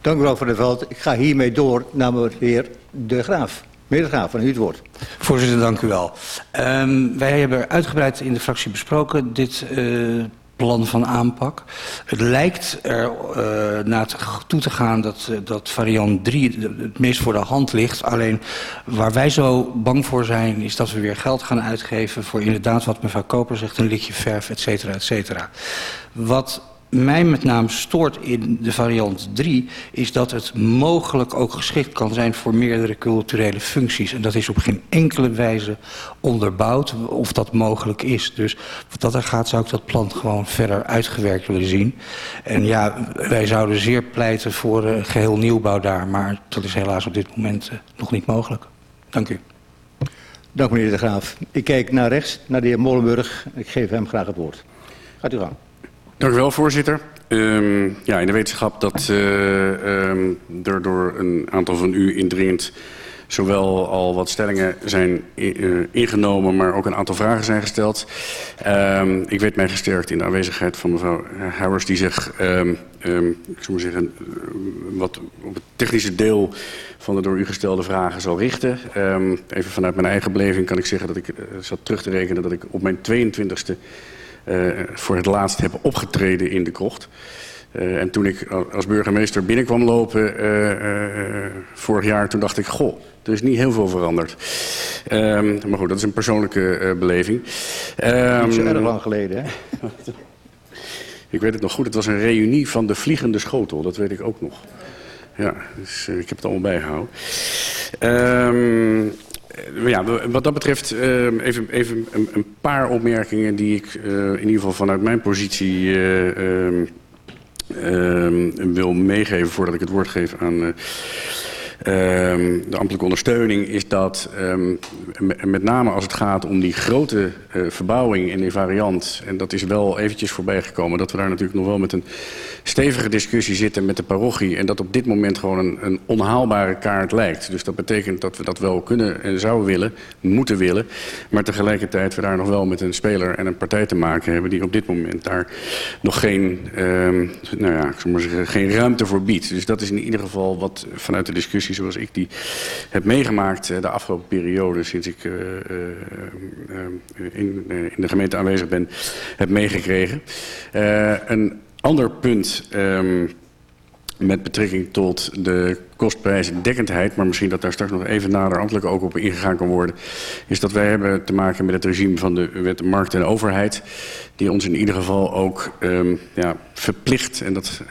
Dank u wel, Van der Veld. Ik ga hiermee door naar de heer De Graaf. Meneer De Graaf, van u het woord. Voorzitter, dank u wel. Um, wij hebben uitgebreid in de fractie besproken dit uh, plan van aanpak. Het lijkt er uh, naar toe te gaan dat, uh, dat variant 3 het meest voor de hand ligt. Alleen waar wij zo bang voor zijn is dat we weer geld gaan uitgeven... voor inderdaad wat mevrouw Koper zegt, een likje verf, et cetera, et cetera. Wat mij met name stoort in de variant 3... is dat het mogelijk ook geschikt kan zijn voor meerdere culturele functies. En dat is op geen enkele wijze onderbouwd of dat mogelijk is. Dus wat dat er gaat zou ik dat plan gewoon verder uitgewerkt willen zien. En ja, wij zouden zeer pleiten voor uh, geheel nieuwbouw daar... maar dat is helaas op dit moment uh, nog niet mogelijk. Dank u. Dank meneer De Graaf. Ik kijk naar rechts, naar de heer Molenburg. Ik geef hem graag het woord. Gaat u gang. Dank u wel, voorzitter. Um, ja, in de wetenschap dat uh, um, er door een aantal van u indringend zowel al wat stellingen zijn uh, ingenomen, maar ook een aantal vragen zijn gesteld. Um, ik weet mij gesterkt in de aanwezigheid van mevrouw Howers, die zich, ik zou maar zeggen, wat op het technische deel van de door u gestelde vragen zal richten. Even vanuit mijn eigen beleving kan ik zeggen dat ik uh, zat terug te rekenen dat ik op mijn 22e uh, voor het laatst heb opgetreden in de krocht. Uh, en toen ik als burgemeester binnenkwam lopen uh, vorig jaar, toen dacht ik, goh, er is niet heel veel veranderd. Um, maar goed, dat is een persoonlijke beleving. Um, niet zo erg lang geleden, hè? ik weet het nog goed, het was een reunie van de Vliegende Schotel, dat weet ik ook nog. Ja, dus ik heb het allemaal bijgehouden. Um, ja, wat dat betreft uh, even, even een, een, paar opmerkingen die ik uh, in ieder geval vanuit mijn positie uh, wil meegeven voordat ik het woord geef aan de ambtelijke ondersteuning is dat um, met name als het gaat om die grote uh, verbouwing in die variant... en dat is wel eventjes voorbij gekomen... dat we daar natuurlijk nog wel met een stevige discussie zitten met de parochie... en dat op dit moment gewoon een, een onhaalbare kaart lijkt. Dus dat betekent dat we dat wel kunnen en zouden willen, moeten willen... maar tegelijkertijd we daar nog wel met een speler en een partij te maken hebben... die op dit moment daar nog geen, um, nou ja, ik zou maar zeggen, geen ruimte voor biedt. Dus dat is in ieder geval wat vanuit de discussie zoals ik die heb meegemaakt de afgelopen periode... sinds ik uh, uh, in, in, de gemeente aanwezig ben, heb meegekregen. een ander punt... Um, met betrekking tot de kostprijsdekkendheid... maar misschien dat daar straks nog even nader ook op ingegaan kan worden... is dat wij hebben te maken met het regime van de wet markt en overheid... die ons in ieder geval ook um, ja, verplicht... en dat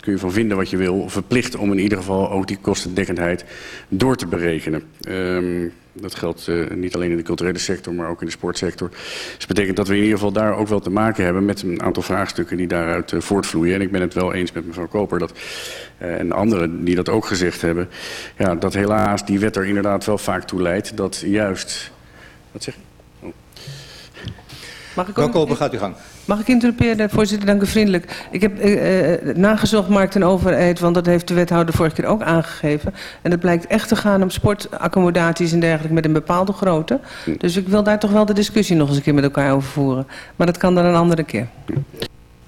kun je van vinden wat je wil... verplicht om in ieder geval ook die kostendekkendheid door te berekenen. Um, dat geldt uh, niet alleen in de culturele sector, maar ook in de sportsector. Dus dat betekent dat we in ieder geval daar ook wel te maken hebben... met een aantal vraagstukken die daaruit uh, voortvloeien. En ik ben het wel eens met mevrouw Koper dat, en anderen die dat ook gezegd hebben... Ja, dat helaas die wet er inderdaad wel vaak toe leidt dat juist... Wat zeg? Oh. Mag ik ook... Gaat u gang. Mag ik interruperen, voorzitter? Dank u vriendelijk. Ik heb uh, uh, nagezocht markt en overheid, want dat heeft de wethouder vorige keer ook aangegeven. En het blijkt echt te gaan om sportaccommodaties en dergelijke met een bepaalde grootte. Dus ik wil daar toch wel de discussie nog eens een keer met elkaar over voeren. Maar dat kan dan een andere keer.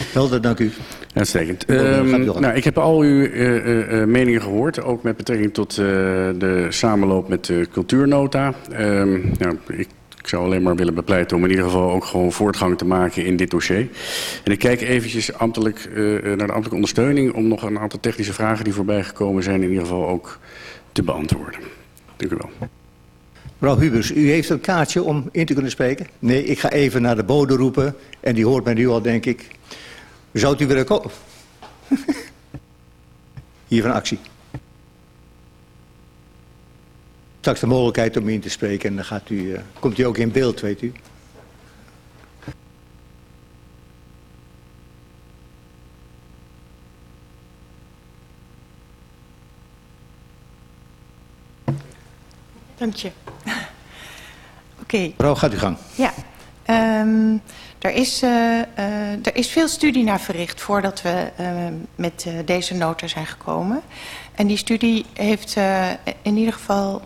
Helder, dank u. Uitstekend. Um, nou, ik heb al uw uh, uh, meningen gehoord, ook met betrekking tot uh, de samenloop met de cultuurnota. Um, nou, ik ik zou alleen maar willen bepleiten om in ieder geval ook gewoon voortgang te maken in dit dossier. En ik kijk eventjes ambtelijk, naar de ambtelijke ondersteuning om nog een aantal technische vragen die voorbij gekomen zijn in ieder geval ook te beantwoorden. Dank u wel. Mevrouw Hubers, u heeft een kaartje om in te kunnen spreken? Nee, ik ga even naar de bode roepen. En die hoort mij nu al, denk ik. Zou u willen komen? Hier van actie. Straks de mogelijkheid om in te spreken. En dan gaat u, uh, komt u ook in beeld, weet u. Dank je. Oké. Okay. Mevrouw, gaat u gang. Ja. Um, er, is, uh, uh, er is veel studie naar verricht voordat we uh, met deze nota zijn gekomen. En die studie heeft in ieder geval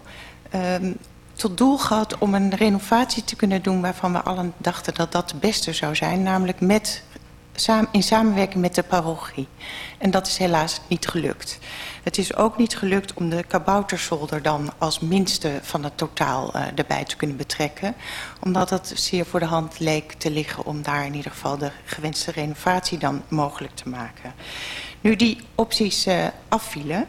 um, tot doel gehad om een renovatie te kunnen doen... waarvan we allen dachten dat dat het beste zou zijn. Namelijk met, in samenwerking met de parochie. En dat is helaas niet gelukt. Het is ook niet gelukt om de kabouterzolder dan als minste van het totaal uh, erbij te kunnen betrekken. Omdat het zeer voor de hand leek te liggen om daar in ieder geval de gewenste renovatie dan mogelijk te maken. Nu die opties uh, afvielen,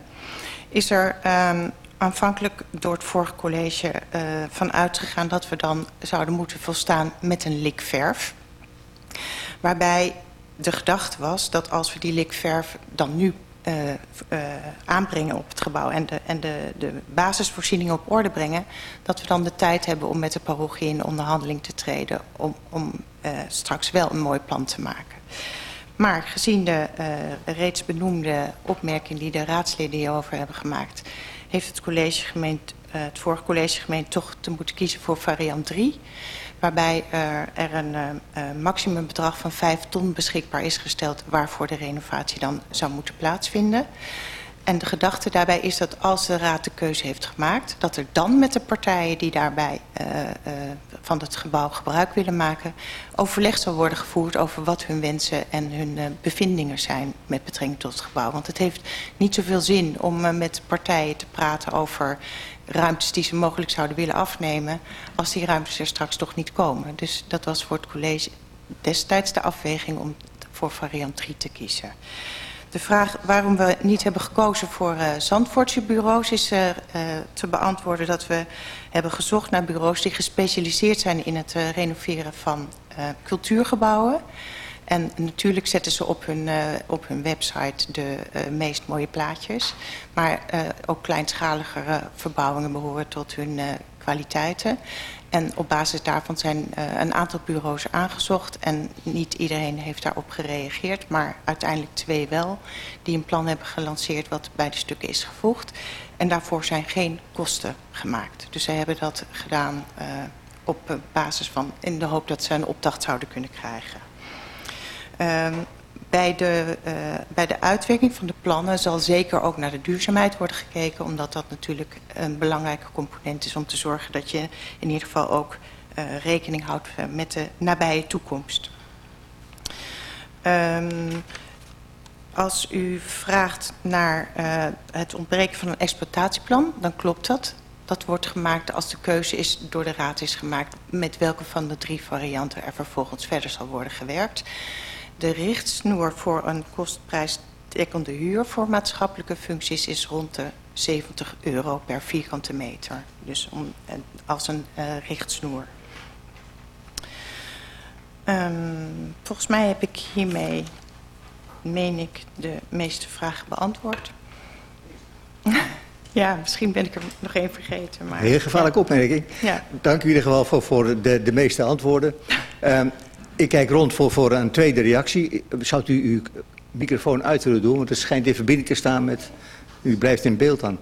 is er um, aanvankelijk door het vorige college uh, van uitgegaan dat we dan zouden moeten volstaan met een likverf. Waarbij de gedachte was dat als we die likverf dan nu uh, uh, aanbrengen op het gebouw en, de, en de, de basisvoorzieningen op orde brengen, dat we dan de tijd hebben om met de parochie in de onderhandeling te treden om, om uh, straks wel een mooi plan te maken. Maar gezien de reeds benoemde opmerking die de raadsleden hierover hebben gemaakt, heeft het, college gemeend, het vorige college gemeend toch te moeten kiezen voor variant 3 waarbij er, een uh, maximumbedrag van 5 ton beschikbaar is gesteld waarvoor de renovatie dan zou moeten plaatsvinden. En de gedachte daarbij is dat als de raad de keuze heeft gemaakt, dat er dan met de partijen die daarbij uh, van het gebouw gebruik willen maken, overleg zal worden gevoerd over wat hun wensen en hun bevindingen zijn met betrekking tot het gebouw. Want het heeft niet zoveel zin om met partijen te praten over ruimtes die ze mogelijk zouden willen afnemen... als die ruimtes er straks toch niet komen. Dus dat was voor het college destijds de afweging om voor variant 3 te kiezen. De vraag waarom we niet hebben gekozen voor uh, Zandvoortse bureaus... is uh, te beantwoorden dat we hebben gezocht naar bureaus... die gespecialiseerd zijn in het renoveren van cultuurgebouwen... En natuurlijk zetten ze op hun, uh, op hun website de uh, meest mooie plaatjes. Maar uh, ook kleinschaligere verbouwingen behoren tot hun kwaliteiten. En op basis daarvan zijn een aantal bureaus aangezocht. En niet iedereen heeft daarop gereageerd. Maar uiteindelijk twee wel. Die een plan hebben gelanceerd wat bij de stukken is gevoegd. En daarvoor zijn geen kosten gemaakt. Dus zij hebben dat gedaan op basis van... in de hoop dat ze een opdracht zouden kunnen krijgen. Um, bij, de, uh, bij de uitwerking van de plannen zal zeker ook naar de duurzaamheid worden gekeken... omdat dat natuurlijk een belangrijke component is om te zorgen... dat je in ieder geval ook uh, rekening houdt met de nabije toekomst. Um, als u vraagt naar het ontbreken van een exploitatieplan, dan klopt dat. Dat wordt gemaakt als de keuze is door de raad is gemaakt... met welke van de drie varianten er vervolgens verder zal worden gewerkt... De richtsnoer voor een kostprijsdekkende huur voor maatschappelijke functies is rond de 70 euro per vierkante meter. Dus om, als een uh, richtsnoer. Um, volgens mij heb ik hiermee, meen ik, de meeste vragen beantwoord. ja, misschien ben ik er nog één vergeten. Maar... Heel gevaarlijke opmerking. Ja. Dank u in ieder geval voor, voor de, de meeste antwoorden. Um, Ik kijk rond voor, voor een tweede reactie. Zou u uw microfoon uit willen doen? Want het schijnt in verbinding te staan met... U blijft in beeld dan.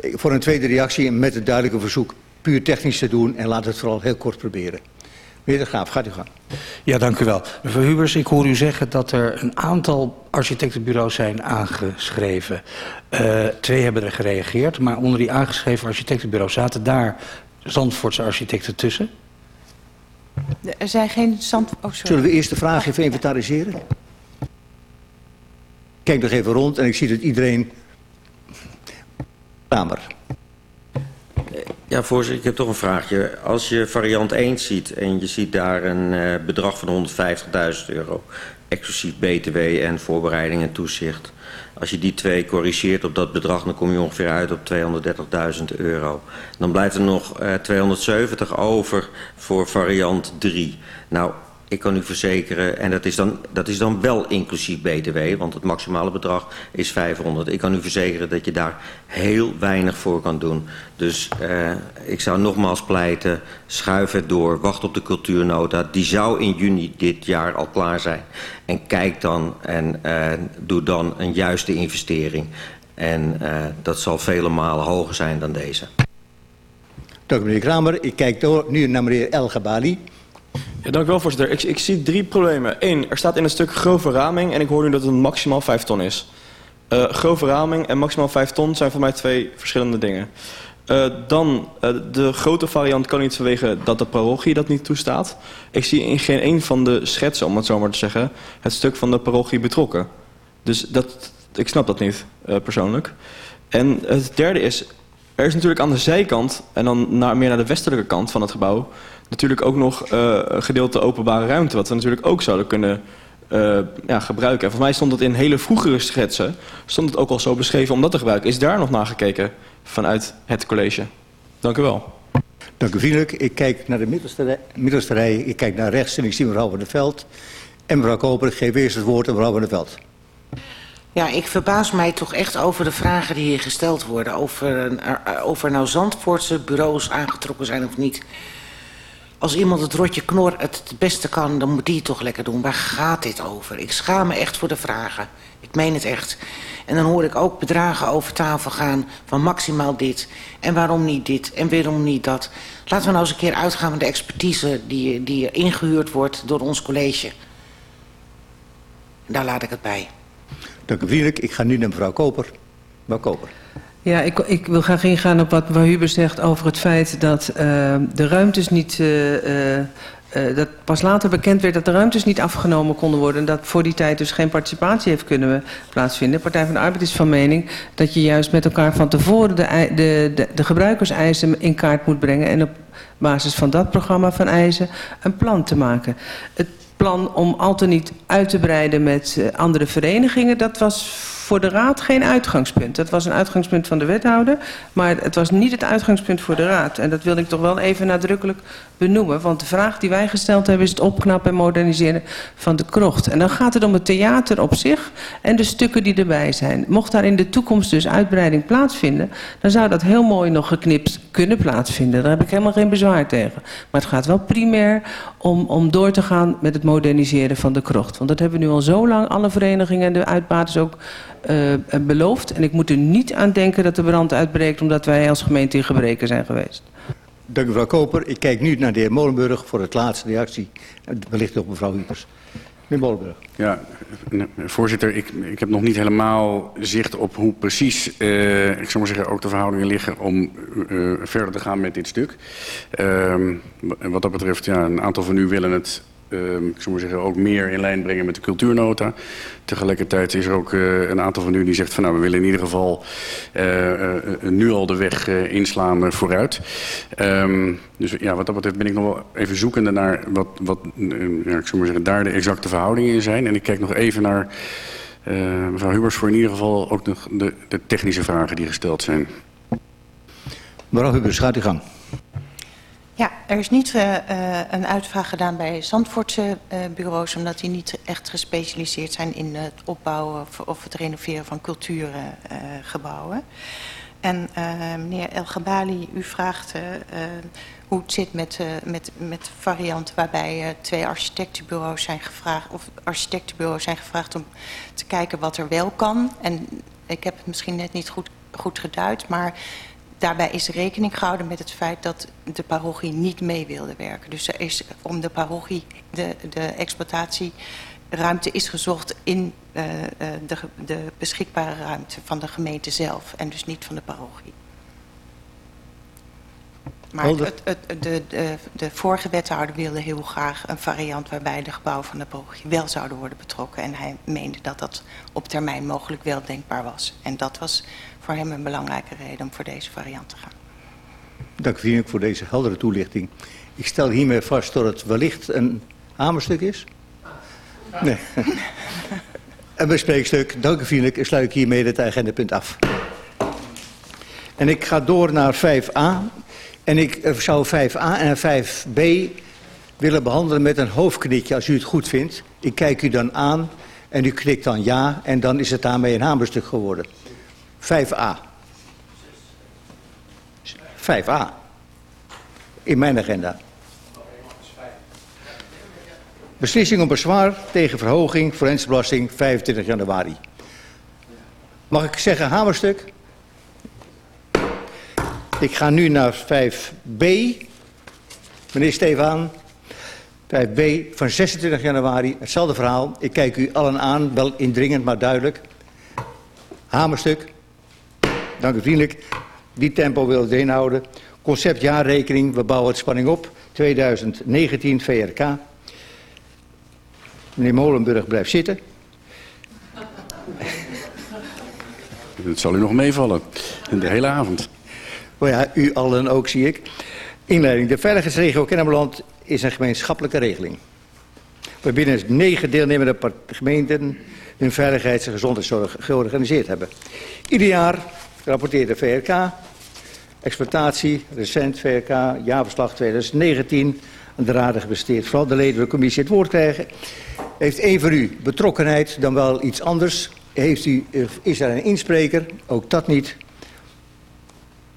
Voor een tweede reactie met het duidelijke verzoek puur technisch te doen... en laat het vooral heel kort proberen. Meneer de Graaf, gaat u gang. Ja, dank u wel. Mevrouw Hubers, ik hoor u zeggen dat er een aantal architectenbureaus zijn aangeschreven. Uh, twee hebben er gereageerd, maar onder die aangeschreven architectenbureaus zaten daar Zandvoortse architecten tussen? Er zijn geen zand... Oh, sorry. Zullen we eerst de vraag even inventariseren? Kijk nog even rond en ik zie dat iedereen... Kamer. Ja, voorzitter, ik heb toch een vraagje. Als je variant 1 ziet en je ziet daar een uh, bedrag van 150.000 euro... exclusief BTW en voorbereiding en toezicht. Als je die twee corrigeert op dat bedrag, dan kom je ongeveer uit op 230.000 euro. Dan blijft er nog uh, 270 over voor variant 3. Nou, ik kan u verzekeren, en dat is, dan, dat is dan wel inclusief BTW, want het maximale bedrag is 500. Ik kan u verzekeren dat je daar heel weinig voor kan doen. Dus uh, ik zou nogmaals pleiten, schuif het door, wacht op de cultuurnota. Die zou in juni dit jaar al klaar zijn. En kijk dan en uh, doe dan een juiste investering. En uh, dat zal vele malen hoger zijn dan deze. Dank u meneer Kramer. Ik kijk nu naar meneer El Gabali. Ja, dank u wel, voorzitter. Ik, ik zie drie problemen. Eén, er staat in een stuk grove raming en ik hoor nu dat het maximaal 5 ton is. Uh, grove raming en maximaal 5 ton zijn voor mij twee verschillende dingen. Uh, dan, uh, de grote variant kan niet vanwege dat de parochie dat niet toestaat. Ik zie in geen een van de schetsen, om het zo maar te zeggen, het stuk van de parochie betrokken. Dus dat, ik snap dat niet, persoonlijk. En het derde is, er is natuurlijk aan de zijkant, en dan naar, meer naar de westelijke kant van het gebouw, natuurlijk ook nog uh, een gedeelte openbare ruimte, wat we natuurlijk ook zouden kunnen uh, ja, gebruiken. En voor mij stond het in hele vroegere schetsen, stond het ook al zo beschreven om dat te gebruiken. Is daar nog naar gekeken vanuit het college? Dank u wel. Dank u vriendelijk. Ik kijk naar de middelste rij, middelste rij. ik kijk naar rechts en ik zie mevrouw van der Veld. En mevrouw Koper, ik geef eerst het woord aan mevrouw van der Veld. Ja, ik verbaas mij toch echt over de vragen die hier gesteld worden. Over, over nou Zandvoortse bureaus aangetrokken zijn of niet. Als iemand het rotje knor het beste kan, dan moet die het toch lekker doen. Waar gaat dit over? Ik schaam me echt voor de vragen. Ik meen het echt. En dan hoor ik ook bedragen over tafel gaan van maximaal dit. En waarom niet dit? En waarom niet dat? Laten we nou eens een keer uitgaan van de expertise die, die ingehuurd wordt door ons college. En daar laat ik het bij. Dank u vriendelijk. Ik ga nu naar mevrouw Koper. Mevrouw Koper. Ja, ik, ik wil graag ingaan op wat mevrouw Huber zegt over het feit dat uh, de ruimtes niet... Uh, uh, dat pas later bekend werd dat de ruimtes niet afgenomen konden worden... en dat voor die tijd dus geen participatie heeft kunnen plaatsvinden. De Partij van de Arbeid is van mening dat je juist met elkaar van tevoren... de, de, de, de gebruikerseisen in kaart moet brengen... en op basis van dat programma van eisen een plan te maken. Het plan om al te niet uit te breiden met andere verenigingen... dat was voor de raad geen uitgangspunt. Dat was een uitgangspunt van de wethouder, maar het was niet het uitgangspunt voor de raad. En dat wil ik toch wel even nadrukkelijk benoemen. Want de vraag die wij gesteld hebben is het opknappen en moderniseren van de krocht. En dan gaat het om het theater op zich en de stukken die erbij zijn. Mocht daar in de toekomst dus uitbreiding plaatsvinden, dan zou dat heel mooi nog geknipt kunnen plaatsvinden. Daar heb ik helemaal geen bezwaar tegen. Maar het gaat wel primair om, om door te gaan met het moderniseren van de krocht. Want dat hebben we nu al zo lang, alle verenigingen en de uitbaters ook uh, beloofd. En ik moet er niet aan denken dat de brand uitbreekt omdat wij als gemeente in gebreken zijn geweest. Dank u mevrouw Koper. Ik kijk nu naar de heer Molenburg voor het laatste reactie. Wellicht op mevrouw Hupers. Meneer Molenburg. Ja, voorzitter, ik, ik heb nog niet helemaal zicht op hoe precies, uh, ik zou maar zeggen, ook de verhoudingen liggen om uh, verder te gaan met dit stuk. Uh, wat dat betreft, ja, een aantal van u willen het uh, ik zou maar zeggen, ook meer in lijn brengen met de cultuurnota. Tegelijkertijd is er ook uh, een aantal van u die zegt van nou we willen in ieder geval uh, uh, nu al de weg inslaan vooruit. Um, dus ja, wat dat betreft ben ik nog wel even zoekende naar wat, wat ja, ik zou maar zeggen, daar de exacte verhoudingen in zijn. En ik kijk nog even naar mevrouw Hubers voor in ieder geval ook nog de, de technische vragen die gesteld zijn. Mevrouw Hubers, gaat u gang. Ja, er is niet uh, een uitvraag gedaan bij Zandvoortse uh, bureaus... omdat die niet echt gespecialiseerd zijn in het opbouwen of, het renoveren van cultuurgebouwen. en meneer El Gabali, u vraagt hoe het zit met, met, met varianten waarbij twee architectenbureaus zijn gevraagd... of architectenbureaus zijn gevraagd om te kijken wat er wel kan. En ik heb het misschien net niet goed, goed geduid, maar daarbij is rekening gehouden met het feit dat de parochie niet mee wilde werken. Dus er is om de parochie, de, de exploitatieruimte is gezocht in uh, de, de beschikbare ruimte van de gemeente zelf en dus niet van de parochie. Maar het, het, het, de, de, de vorige wethouder wilde heel graag een variant waarbij de gebouwen van de parochie wel zouden worden betrokken. En hij meende dat dat op termijn mogelijk wel denkbaar was. En dat was voor hem een belangrijke reden om voor deze variant te gaan. Dank u vriendelijk voor deze heldere toelichting. Ik stel hiermee vast dat het wellicht een hamerstuk is. Nee. Een bespreekstuk. Dank u vriendelijk. Ik sluit hiermee het agendapunt af. En ik ga door naar 5a. En ik eh, zou 5a en 5b willen behandelen met een hoofdknikje als u het goed vindt. Ik kijk u dan aan en u knikt dan ja en dan is het daarmee een hamerstuk geworden. 5a. 5a. In mijn agenda. Beslissing om bezwaar tegen verhoging forensbelasting 25 januari. Mag ik zeggen hamerstuk? Ik ga nu naar 5b. Meneer Stefan. 5b van 26 januari. Hetzelfde verhaal. Ik kijk u allen aan. Wel indringend, maar duidelijk. Hamerstuk. Dank u vriendelijk. Die tempo wil ik erin houden. Concept jaarrekening. We bouwen het spanning op. 2019 VRK. Meneer Molenburg blijft zitten. Het zal u nog meevallen. De hele avond. Oh ja, u allen ook zie ik. Inleiding. De veiligheidsregio Kennemerland is een gemeenschappelijke regeling. Waarbinnen negen deelnemende gemeenten hun veiligheids- en gezondheidszorg georganiseerd hebben. Ieder jaar rapporteert de VRK, exploitatie, recent VRK, jaarverslag 2019, aan de raden gebesteed. Vooral de leden van de commissie het woord krijgen. Heeft een van u betrokkenheid, dan wel iets anders? Heeft u, is er een inspreker? Ook dat niet.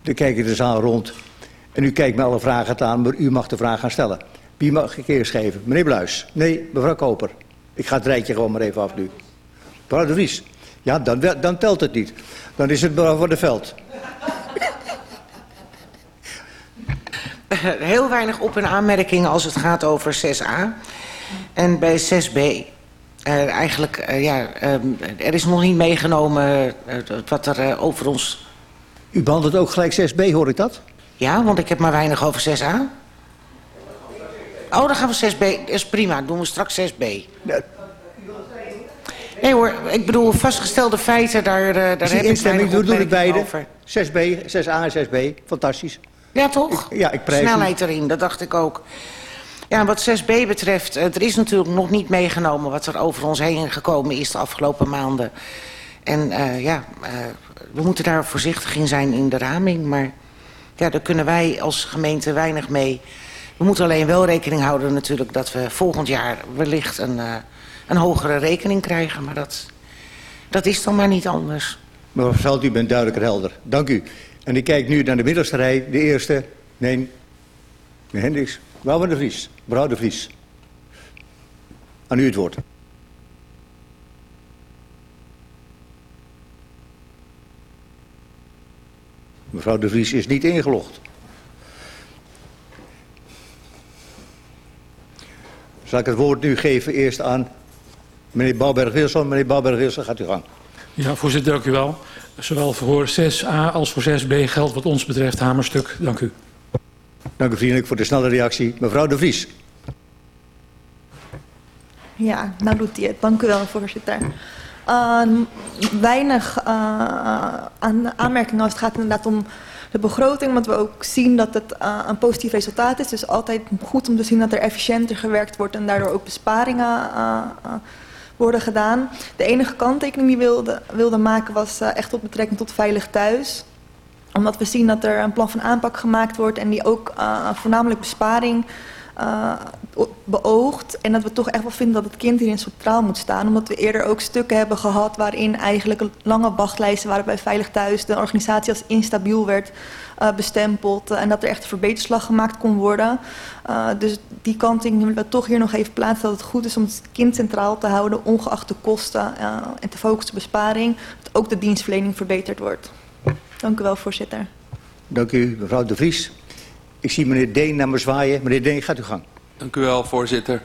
Dan kijk de zaal rond. En u kijkt me alle vragen aan, maar u mag de vraag gaan stellen. Wie mag ik eerst geven? Meneer Bluis. Nee, mevrouw Koper. Ik ga het rijtje gewoon maar even af nu. Mevrouw de Vries. Ja, dan, dan telt het niet. Dan is het mevrouw van der Veld. Heel weinig op- en aanmerkingen als het gaat over 6a. En bij 6b... Uh, eigenlijk, uh, ja, uh, er is nog niet meegenomen wat er over ons... U behandelt ook gelijk 6b, hoor ik dat? Ja, want ik heb maar weinig over 6a. Oh, dan gaan we 6b. Dat is prima, doen we straks 6b. Nee hoor, ik bedoel, vastgestelde feiten, daar, daar heb ik weinig doe, doe ik beide. over. 6b, 6a en 6b, fantastisch. Ja, toch? Ik, ja, ik prijs Snelheid erin, dat dacht ik ook. Ja, wat 6b betreft, er is natuurlijk nog niet meegenomen... wat er over ons heen gekomen is de afgelopen maanden. En uh, ja, uh, we moeten daar voorzichtig in zijn in de raming. Maar ja, daar kunnen wij als gemeente weinig mee. We moeten alleen wel rekening houden natuurlijk... dat we volgend jaar wellicht een, uh, een hogere rekening krijgen. Maar dat, dat is dan maar niet anders. Mevrouw Veld, u bent duidelijk helder. Dank u. En ik kijk nu naar de middelste rij. De eerste, nee, meneer Hendricks. Mevrouw de Vries. Mevrouw de Vries. Aan u het woord. Mevrouw de Vries is niet ingelogd. Zal ik het woord nu geven eerst aan meneer Bouwberg-Wilson. Meneer Bouwberg-Wilson, gaat u gang. Ja, voorzitter, dank u wel. Zowel voor 6a als voor 6b geldt wat ons betreft hamerstuk. Dank u. Dank u vriendelijk voor de snelle reactie. Mevrouw de Vries. Ja, nou doet hij het. Dank u wel, voorzitter. Uh, weinig uh, aan aanmerkingen als het gaat inderdaad om de begroting. Want we ook zien dat het uh, een positief resultaat is. Dus altijd goed om te zien dat er efficiënter gewerkt wordt en daardoor ook besparingen worden gedaan. De enige kanttekening die we wilde, wilde maken was echt op betrekking tot veilig thuis omdat we zien dat er een plan van aanpak gemaakt wordt en die ook uh, voornamelijk besparing uh, beoogt. En dat we toch echt wel vinden dat het kind hierin centraal moet staan. Omdat we eerder ook stukken hebben gehad waarin eigenlijk lange wachtlijsten waren bij Veilig Thuis. De organisatie als instabiel werd bestempeld. en dat er echt een verbeterslag gemaakt kon worden. dus die kanting willen we toch hier nog even plaatsen. Dat het goed is om het kind centraal te houden. Ongeacht de kosten en te focussen op besparing. Dat ook de dienstverlening verbeterd wordt. Dank u wel, voorzitter. Dank u, mevrouw De Vries. Ik zie meneer Deen naar me zwaaien. Meneer Deen, gaat u gang. Dank u wel, voorzitter.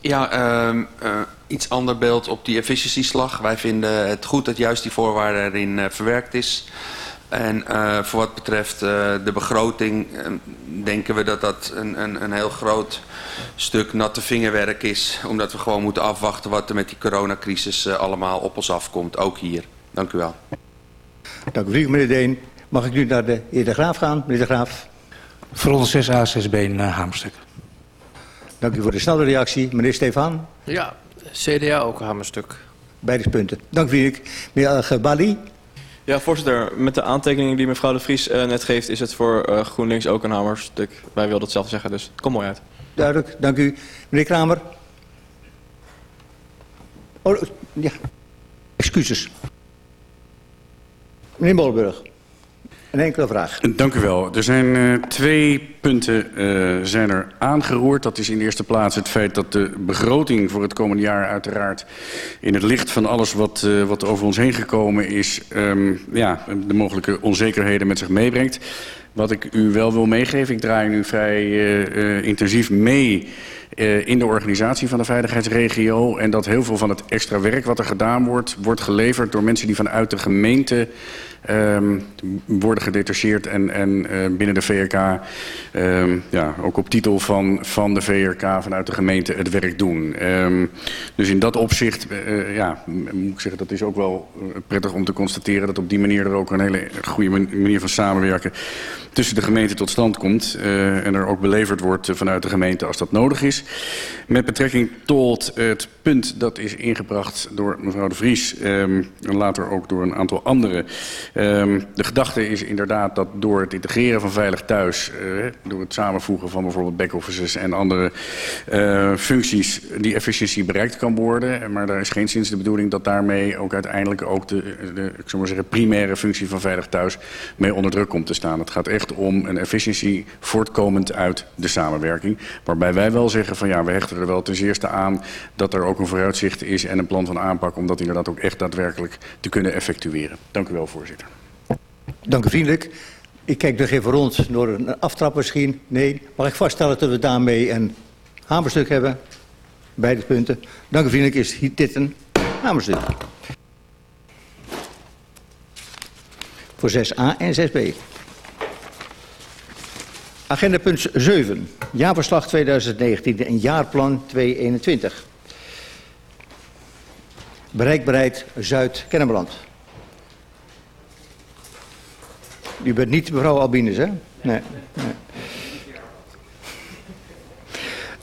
Ja, uh, uh, iets ander beeld op die efficiëntieslag. Wij vinden het goed dat juist die voorwaarde erin uh, verwerkt is. En uh, voor wat betreft uh, de begroting uh, denken we dat dat een, een, een heel groot stuk natte vingerwerk is. Omdat we gewoon moeten afwachten wat er met die coronacrisis allemaal op ons afkomt. Ook hier. Dank u wel. Dank u, meneer Deen. Mag ik nu naar de heer De Graaf gaan? Meneer De Graaf. Voor 6a, 6b een uh, hamerstuk. Dank u voor de snelle reactie. Meneer Stefan, Ja, CDA ook een hamerstuk. beide punten. Dank u, Wierik. Meneer Al-Gebali, Ja, voorzitter. Met de aantekeningen die mevrouw de Vries eh, net geeft... is het voor eh, GroenLinks ook een hamerstuk. Wij wilden hetzelfde zeggen, dus komt mooi uit. duidelijk. Dank u. Meneer Kramer. Oh, ja. Excuses. Meneer Molenburg. Een enkele vraag. Dank u wel. Er zijn eh, twee punten eh, zijn er aangeroerd. Dat is in eerste plaats het feit dat de begroting voor het komende jaar uiteraard in het licht van alles wat, eh, wat over ons heen gekomen is, ehm, ja, de mogelijke onzekerheden met zich meebrengt. Wat ik u wel wil meegeven, ik draai nu vrij eh, intensief mee eh, in de organisatie van de veiligheidsregio. En dat heel veel van het extra werk wat er gedaan wordt, wordt geleverd door mensen die vanuit de gemeente ehm, worden gedetacheerd en, en eh, binnen de VRK, ehm, ja, ook op titel van, van de VRK vanuit de gemeente het werk doen. Ehm, dus in dat opzicht, eh, ja, m- moet ik zeggen, dat is ook wel eh, prettig om te constateren dat op die manier er ook een hele goede man- manier van samenwerken tussen de gemeente tot stand komt eh, en er ook beleverd wordt eh, vanuit de gemeente als dat nodig is. Met betrekking tot het punt dat is ingebracht door mevrouw de Vries en later ook door een aantal anderen. Ehm, de gedachte is inderdaad dat door het integreren van Veilig Thuis, eh, door het samenvoegen van bijvoorbeeld back-offices en andere eh, functies, die efficiëntie bereikt kan worden. Maar daar is geen sinds de bedoeling dat daarmee ook uiteindelijk ook de, de ik zou maar zeggen, primaire functie van Veilig Thuis mee onder druk komt te staan. Het gaat echt om een efficiëntie voortkomend uit de samenwerking. Waarbij wij wel zeggen van ja, we hechten er wel ten zeerste aan dat er ook een vooruitzicht is en een plan van aanpak om dat inderdaad ook echt daadwerkelijk te kunnen effectueren. Dank u wel, voorzitter. Dank u vriendelijk. Ik kijk nog even rond door een aftrap misschien. Nee. Mag ik vaststellen dat we daarmee een hamerstuk hebben? Beide punten. Dank u vriendelijk. Is dit een hamerstuk? Voor 6a en 6b. Agenda punt 7. Jaarverslag 2019 en jaarplan 2021. Bereikbaarheid Zuid-Kennemerland. U bent niet mevrouw Albines, hè? Nee. nee.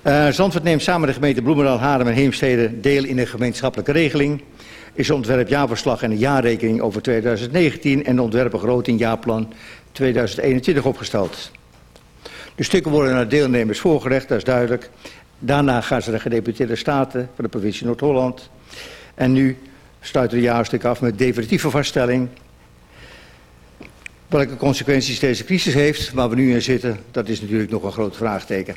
Uh, Zandvoort neemt samen de gemeente Bloemendaal, Haarlem en Heemstede deel in de gemeenschappelijke regeling. Is ontwerp jaarverslag en de jaarrekening over 2019 en de ontwerpbegroting jaarplan 2021 opgesteld. De stukken worden naar deelnemers voorgelegd, dat is duidelijk. Daarna gaan ze naar de gedeputeerde staten van de provincie Noord-Holland. En nu sluiten we de jaarstuk af met definitieve vaststelling Welke consequenties deze crisis heeft, waar we nu in zitten, dat is natuurlijk nog een groot vraagteken.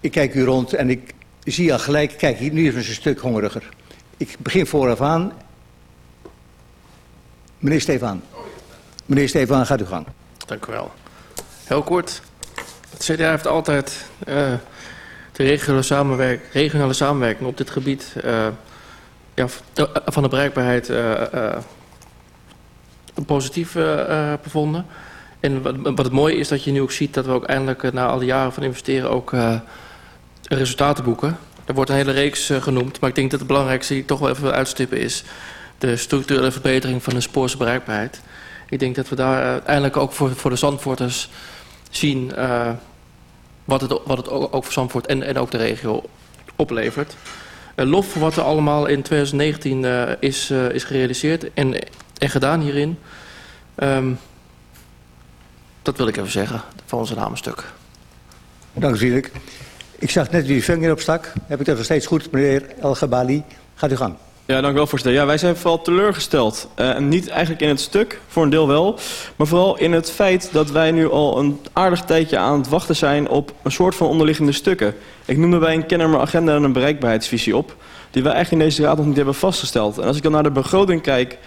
Ik kijk u rond en ik zie al gelijk, kijk, hier nu is een stuk hongeriger. Ik begin vooraf aan. Meneer Stefan. Meneer Stefan, gaat u gang. Dank u wel. Heel kort. Het CDA heeft altijd uh, de regionale, regionale samenwerking op dit gebied uh, ja, van de bereikbaarheid positief uh, bevonden. En wat, wat, het mooie is dat je nu ook ziet dat we ook eindelijk uh, na al die jaren van investeren ook resultaten boeken. Er wordt een hele reeks genoemd, maar ik denk dat het belangrijkste die ik toch wel even wil uitstippen is de structurele verbetering van de spoorse bereikbaarheid. Ik denk dat we daar uiteindelijk ook voor, voor de Zandvoorters zien wat, het, wat het ook, ook voor Zandvoort en, en ook de regio oplevert. lof voor wat er allemaal in 2019 is, is gerealiseerd en en gedaan hierin. Um, dat wil ik even zeggen van onze namenstuk. Dank u. Ik zag net u uw vinger opstak. Heb ik dat nog steeds goed, meneer El Gabali? Gaat u gang. Ja, dank u wel, voorzitter. Ja, wij zijn vooral teleurgesteld. Uh, en niet eigenlijk in het stuk, voor een deel wel. Maar vooral in het feit dat wij nu al een aardig tijdje aan het wachten zijn op een soort van onderliggende stukken. Ik noemde bij een Kennemer agenda en een bereikbaarheidsvisie op. Die wij eigenlijk in deze raad nog niet hebben vastgesteld. En als ik dan naar de begroting kijk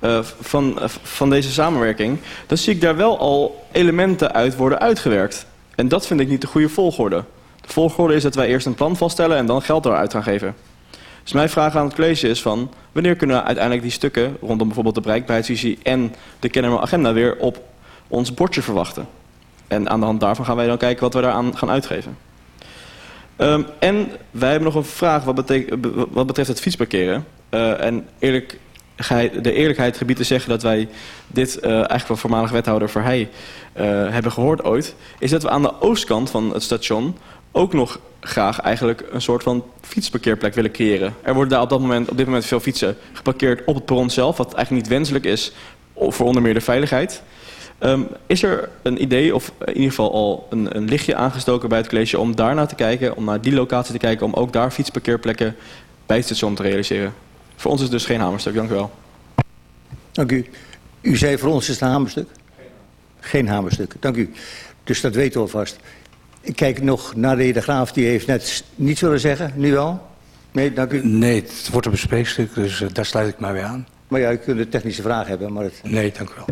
uh, van, uh, van deze samenwerking, dan zie ik daar wel al elementen uit worden uitgewerkt. En dat vind ik niet de goede volgorde. De volgorde is dat wij eerst een plan vaststellen en dan geld eruit gaan geven. Dus mijn vraag aan het college is van, wanneer kunnen we uiteindelijk die stukken rondom bijvoorbeeld de bereikbaarheidsvisie en de Kennemer agenda weer op ons bordje verwachten? En aan de hand daarvan gaan wij dan kijken wat we daaraan gaan uitgeven. Um, en wij hebben nog een vraag wat, wat betreft het fietsparkeren. Uh, en eerlijk de eerlijkheid gebied te zeggen dat wij dit uh, eigenlijk van voormalig wethouder Verheij uh, hebben gehoord ooit, is dat we aan de oostkant van het station ook nog graag eigenlijk een soort van fietsparkeerplek willen creëren. Er worden daar op, dat moment, op dit moment veel fietsen geparkeerd op het perron zelf, wat eigenlijk niet wenselijk is voor onder meer de veiligheid. Um, is er een idee of in ieder geval al een, een lichtje aangestoken bij het college om daarnaar te kijken, om naar die locatie te kijken, om ook daar fietsparkeerplekken bij het station te realiseren? Voor ons is het dus geen hamerstuk, dank u wel. Dank u. U zei voor ons is het een hamerstuk? Geen hamerstuk, dank u. Dus dat weten we alvast. Ik kijk nog naar de heer De Graaf, die heeft net niets willen zeggen. Nu wel? Nee, dank u. Nee, het wordt een bespreekstuk, dus uh, daar sluit ik mij weer aan. Maar ja, u kunt een technische vraag hebben, maar het... Nee, dank u wel.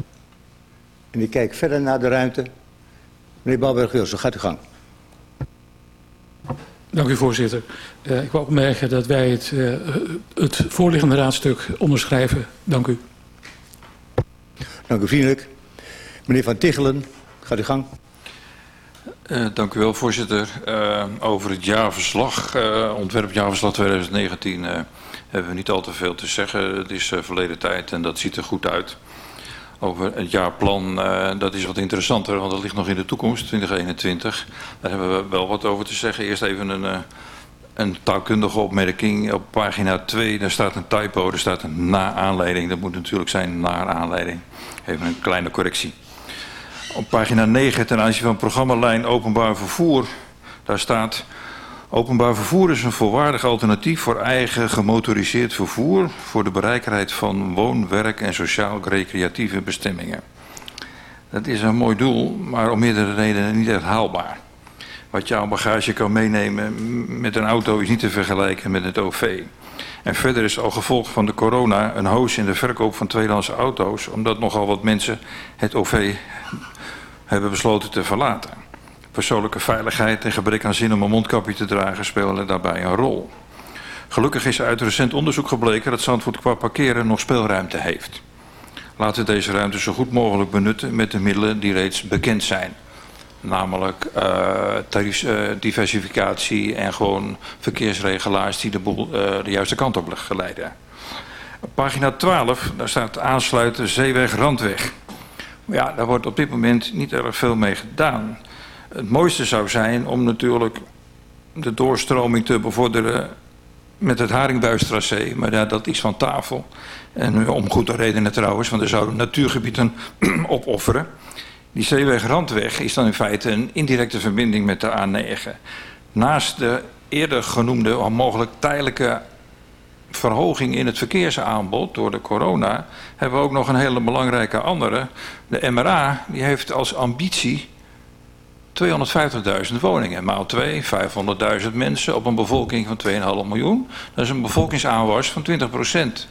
En ik kijk verder naar de ruimte. Meneer Balberg-Wilson, gaat u gang. Dank u, voorzitter. Uh, ik wil opmerken dat wij het, uh, het voorliggende raadstuk onderschrijven. Dank u. Dank u vriendelijk. Meneer Van Tichelen, gaat u gang. Uh, dank u wel, voorzitter. Uh, over het jaarverslag, uh, ontwerpjaarverslag 2019, hebben we niet al te veel te zeggen. Het is verleden tijd en dat ziet er goed uit. Over het jaarplan, dat is wat interessanter, want dat ligt nog in de toekomst, 2021. Daar hebben we wel wat over te zeggen. Eerst even een, een taalkundige opmerking. Op pagina 2, daar staat een typo, er staat een na-aanleiding. Dat moet natuurlijk zijn naar aanleiding. Even een kleine correctie. Op pagina 9 ten aanzien van programmalijn openbaar vervoer. Daar staat... Openbaar vervoer is een volwaardig alternatief voor eigen gemotoriseerd vervoer... voor de bereikbaarheid van woon-, werk- en sociaal-recreatieve bestemmingen. Dat is een mooi doel, maar om meerdere redenen niet echt haalbaar. Wat jouw bagage kan meenemen met een auto is niet te vergelijken met het OV. En verder is al gevolg van de corona een hoos in de verkoop van tweedehandse auto's... omdat nogal wat mensen het OV hebben besloten te verlaten. Persoonlijke veiligheid en gebrek aan zin om een mondkapje te dragen spelen daarbij een rol. Gelukkig is uit recent onderzoek gebleken dat Zandvoort qua parkeren nog speelruimte heeft. Laten we deze ruimte zo goed mogelijk benutten met de middelen die reeds bekend zijn. Namelijk uh, tarief, uh, diversificatie en gewoon verkeersregelaars die de boel uh, de juiste kant op geleiden. Pagina 12, daar staat aansluiten Zeeweg-Randweg. Ja, daar wordt op dit moment niet erg veel mee gedaan. Het mooiste zou zijn om natuurlijk de doorstroming te bevorderen met het Haringbuistracé. Maar ja, dat is van tafel. En om goede redenen trouwens, want er zouden natuurgebieden opofferen. Die zeeweg-randweg is dan in feite een indirecte verbinding met de A9. Naast de eerder genoemde mogelijk tijdelijke verhoging in het verkeersaanbod door de corona... hebben we ook nog een hele belangrijke andere. De MRA die heeft als ambitie 250.000 woningen. Maal 2, 500.000 mensen op een bevolking van 2,5 miljoen. Dat is een bevolkingsaanwas van 20 procent.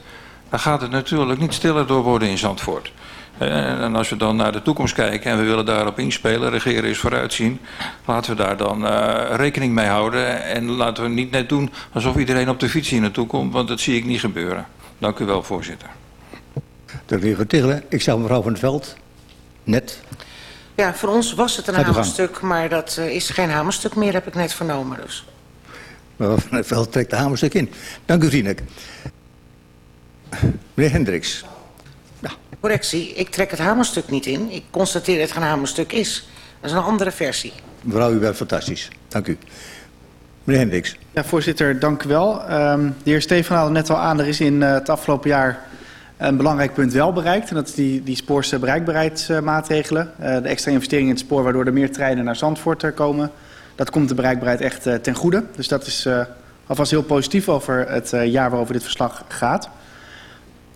Daar gaat het natuurlijk niet stiller door worden in Zandvoort. En als we dan naar de toekomst kijken en we willen daarop inspelen, regeren is vooruitzien, laten we daar dan uh, rekening mee houden. En laten we niet net doen alsof iedereen op de fiets hier naartoe komt, want dat zie ik niet gebeuren. Dank u wel, voorzitter. Dank u, Tichelen. Ik zou mevrouw van het Veld net. Ja, voor ons was het een hamerstuk, maar dat uh, is geen hamerstuk meer, heb ik net vernomen. Dus. Mevrouw van het Veld trekt de hamerstuk in. Dank u vriendelijk. Meneer Hendricks. Correctie, ik trek het hamerstuk niet in. Ik constateer dat het geen hamerstuk is. Dat is een andere versie. Mevrouw, u bent fantastisch. Dank u. Meneer Hendricks. Ja, voorzitter, dank u wel. Um, de heer Stefan haalde net al aan, er is in uh, het afgelopen jaar een belangrijk punt wel bereikt. En dat is die, die spoorsbereikbaarheidsmaatregelen. Uh, de extra investering in het spoor, waardoor er meer treinen naar Zandvoort uh, komen. Dat komt de bereikbaarheid echt uh, ten goede. Dus dat is alvast heel positief over het jaar waarover dit verslag gaat.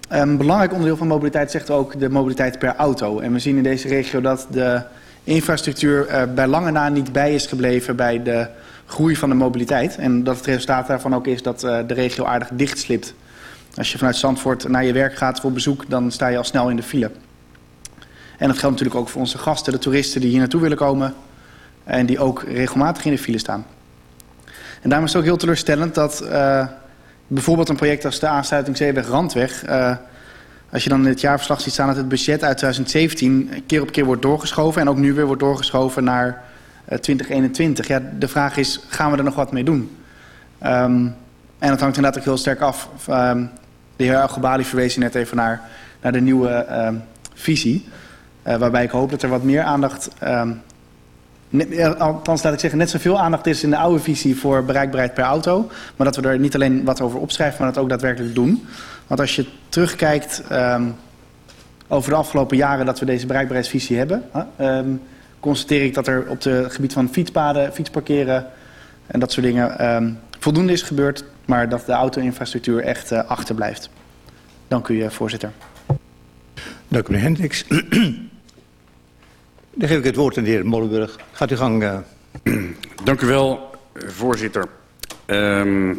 Een belangrijk onderdeel van mobiliteit zegt ook de mobiliteit per auto. En we zien in deze regio dat de infrastructuur bij lange na niet bij is gebleven bij de groei van de mobiliteit. En dat het resultaat daarvan ook is dat de regio aardig dichtslipt. Als je vanuit Zandvoort naar je werk gaat voor bezoek, dan sta je al snel in de file. En dat geldt natuurlijk ook voor onze gasten, de toeristen die hier naartoe willen komen. En die ook regelmatig in de file staan. En daarom is het ook heel teleurstellend dat... Uh, Bijvoorbeeld een project als de aansluiting Zeeweg-Randweg. Uh, als je dan in het jaarverslag ziet staan dat het budget uit 2017 keer op keer wordt doorgeschoven... en ook nu weer wordt doorgeschoven naar uh, 2021. Ja, de vraag is, gaan we er nog wat mee doen? Um, en dat hangt inderdaad ook heel sterk af. Um, de heer Algebali verwees net even naar, naar de nieuwe um, visie... Uh, waarbij ik hoop dat er wat meer aandacht net- eh, althans laat ik zeggen, net zoveel aandacht is in de oude visie voor bereikbaarheid per auto. Maar dat we er niet alleen wat over opschrijven, maar dat ook daadwerkelijk doen. Want als je terugkijkt ehm, over de afgelopen jaren dat we deze bereikbaarheidsvisie hebben, ehm, constateer ik dat er op het gebied van fietspaden, fietsparkeren en dat soort dingen ehm, voldoende is gebeurd, maar dat de auto-infrastructuur echt eh, achterblijft. Dank u, voorzitter. Dank u, meneer Hendricks. Dan geef ik het woord aan de heer Molenburg. Gaat uw gang. eh. Dank u wel, eh, voorzitter. Ehm,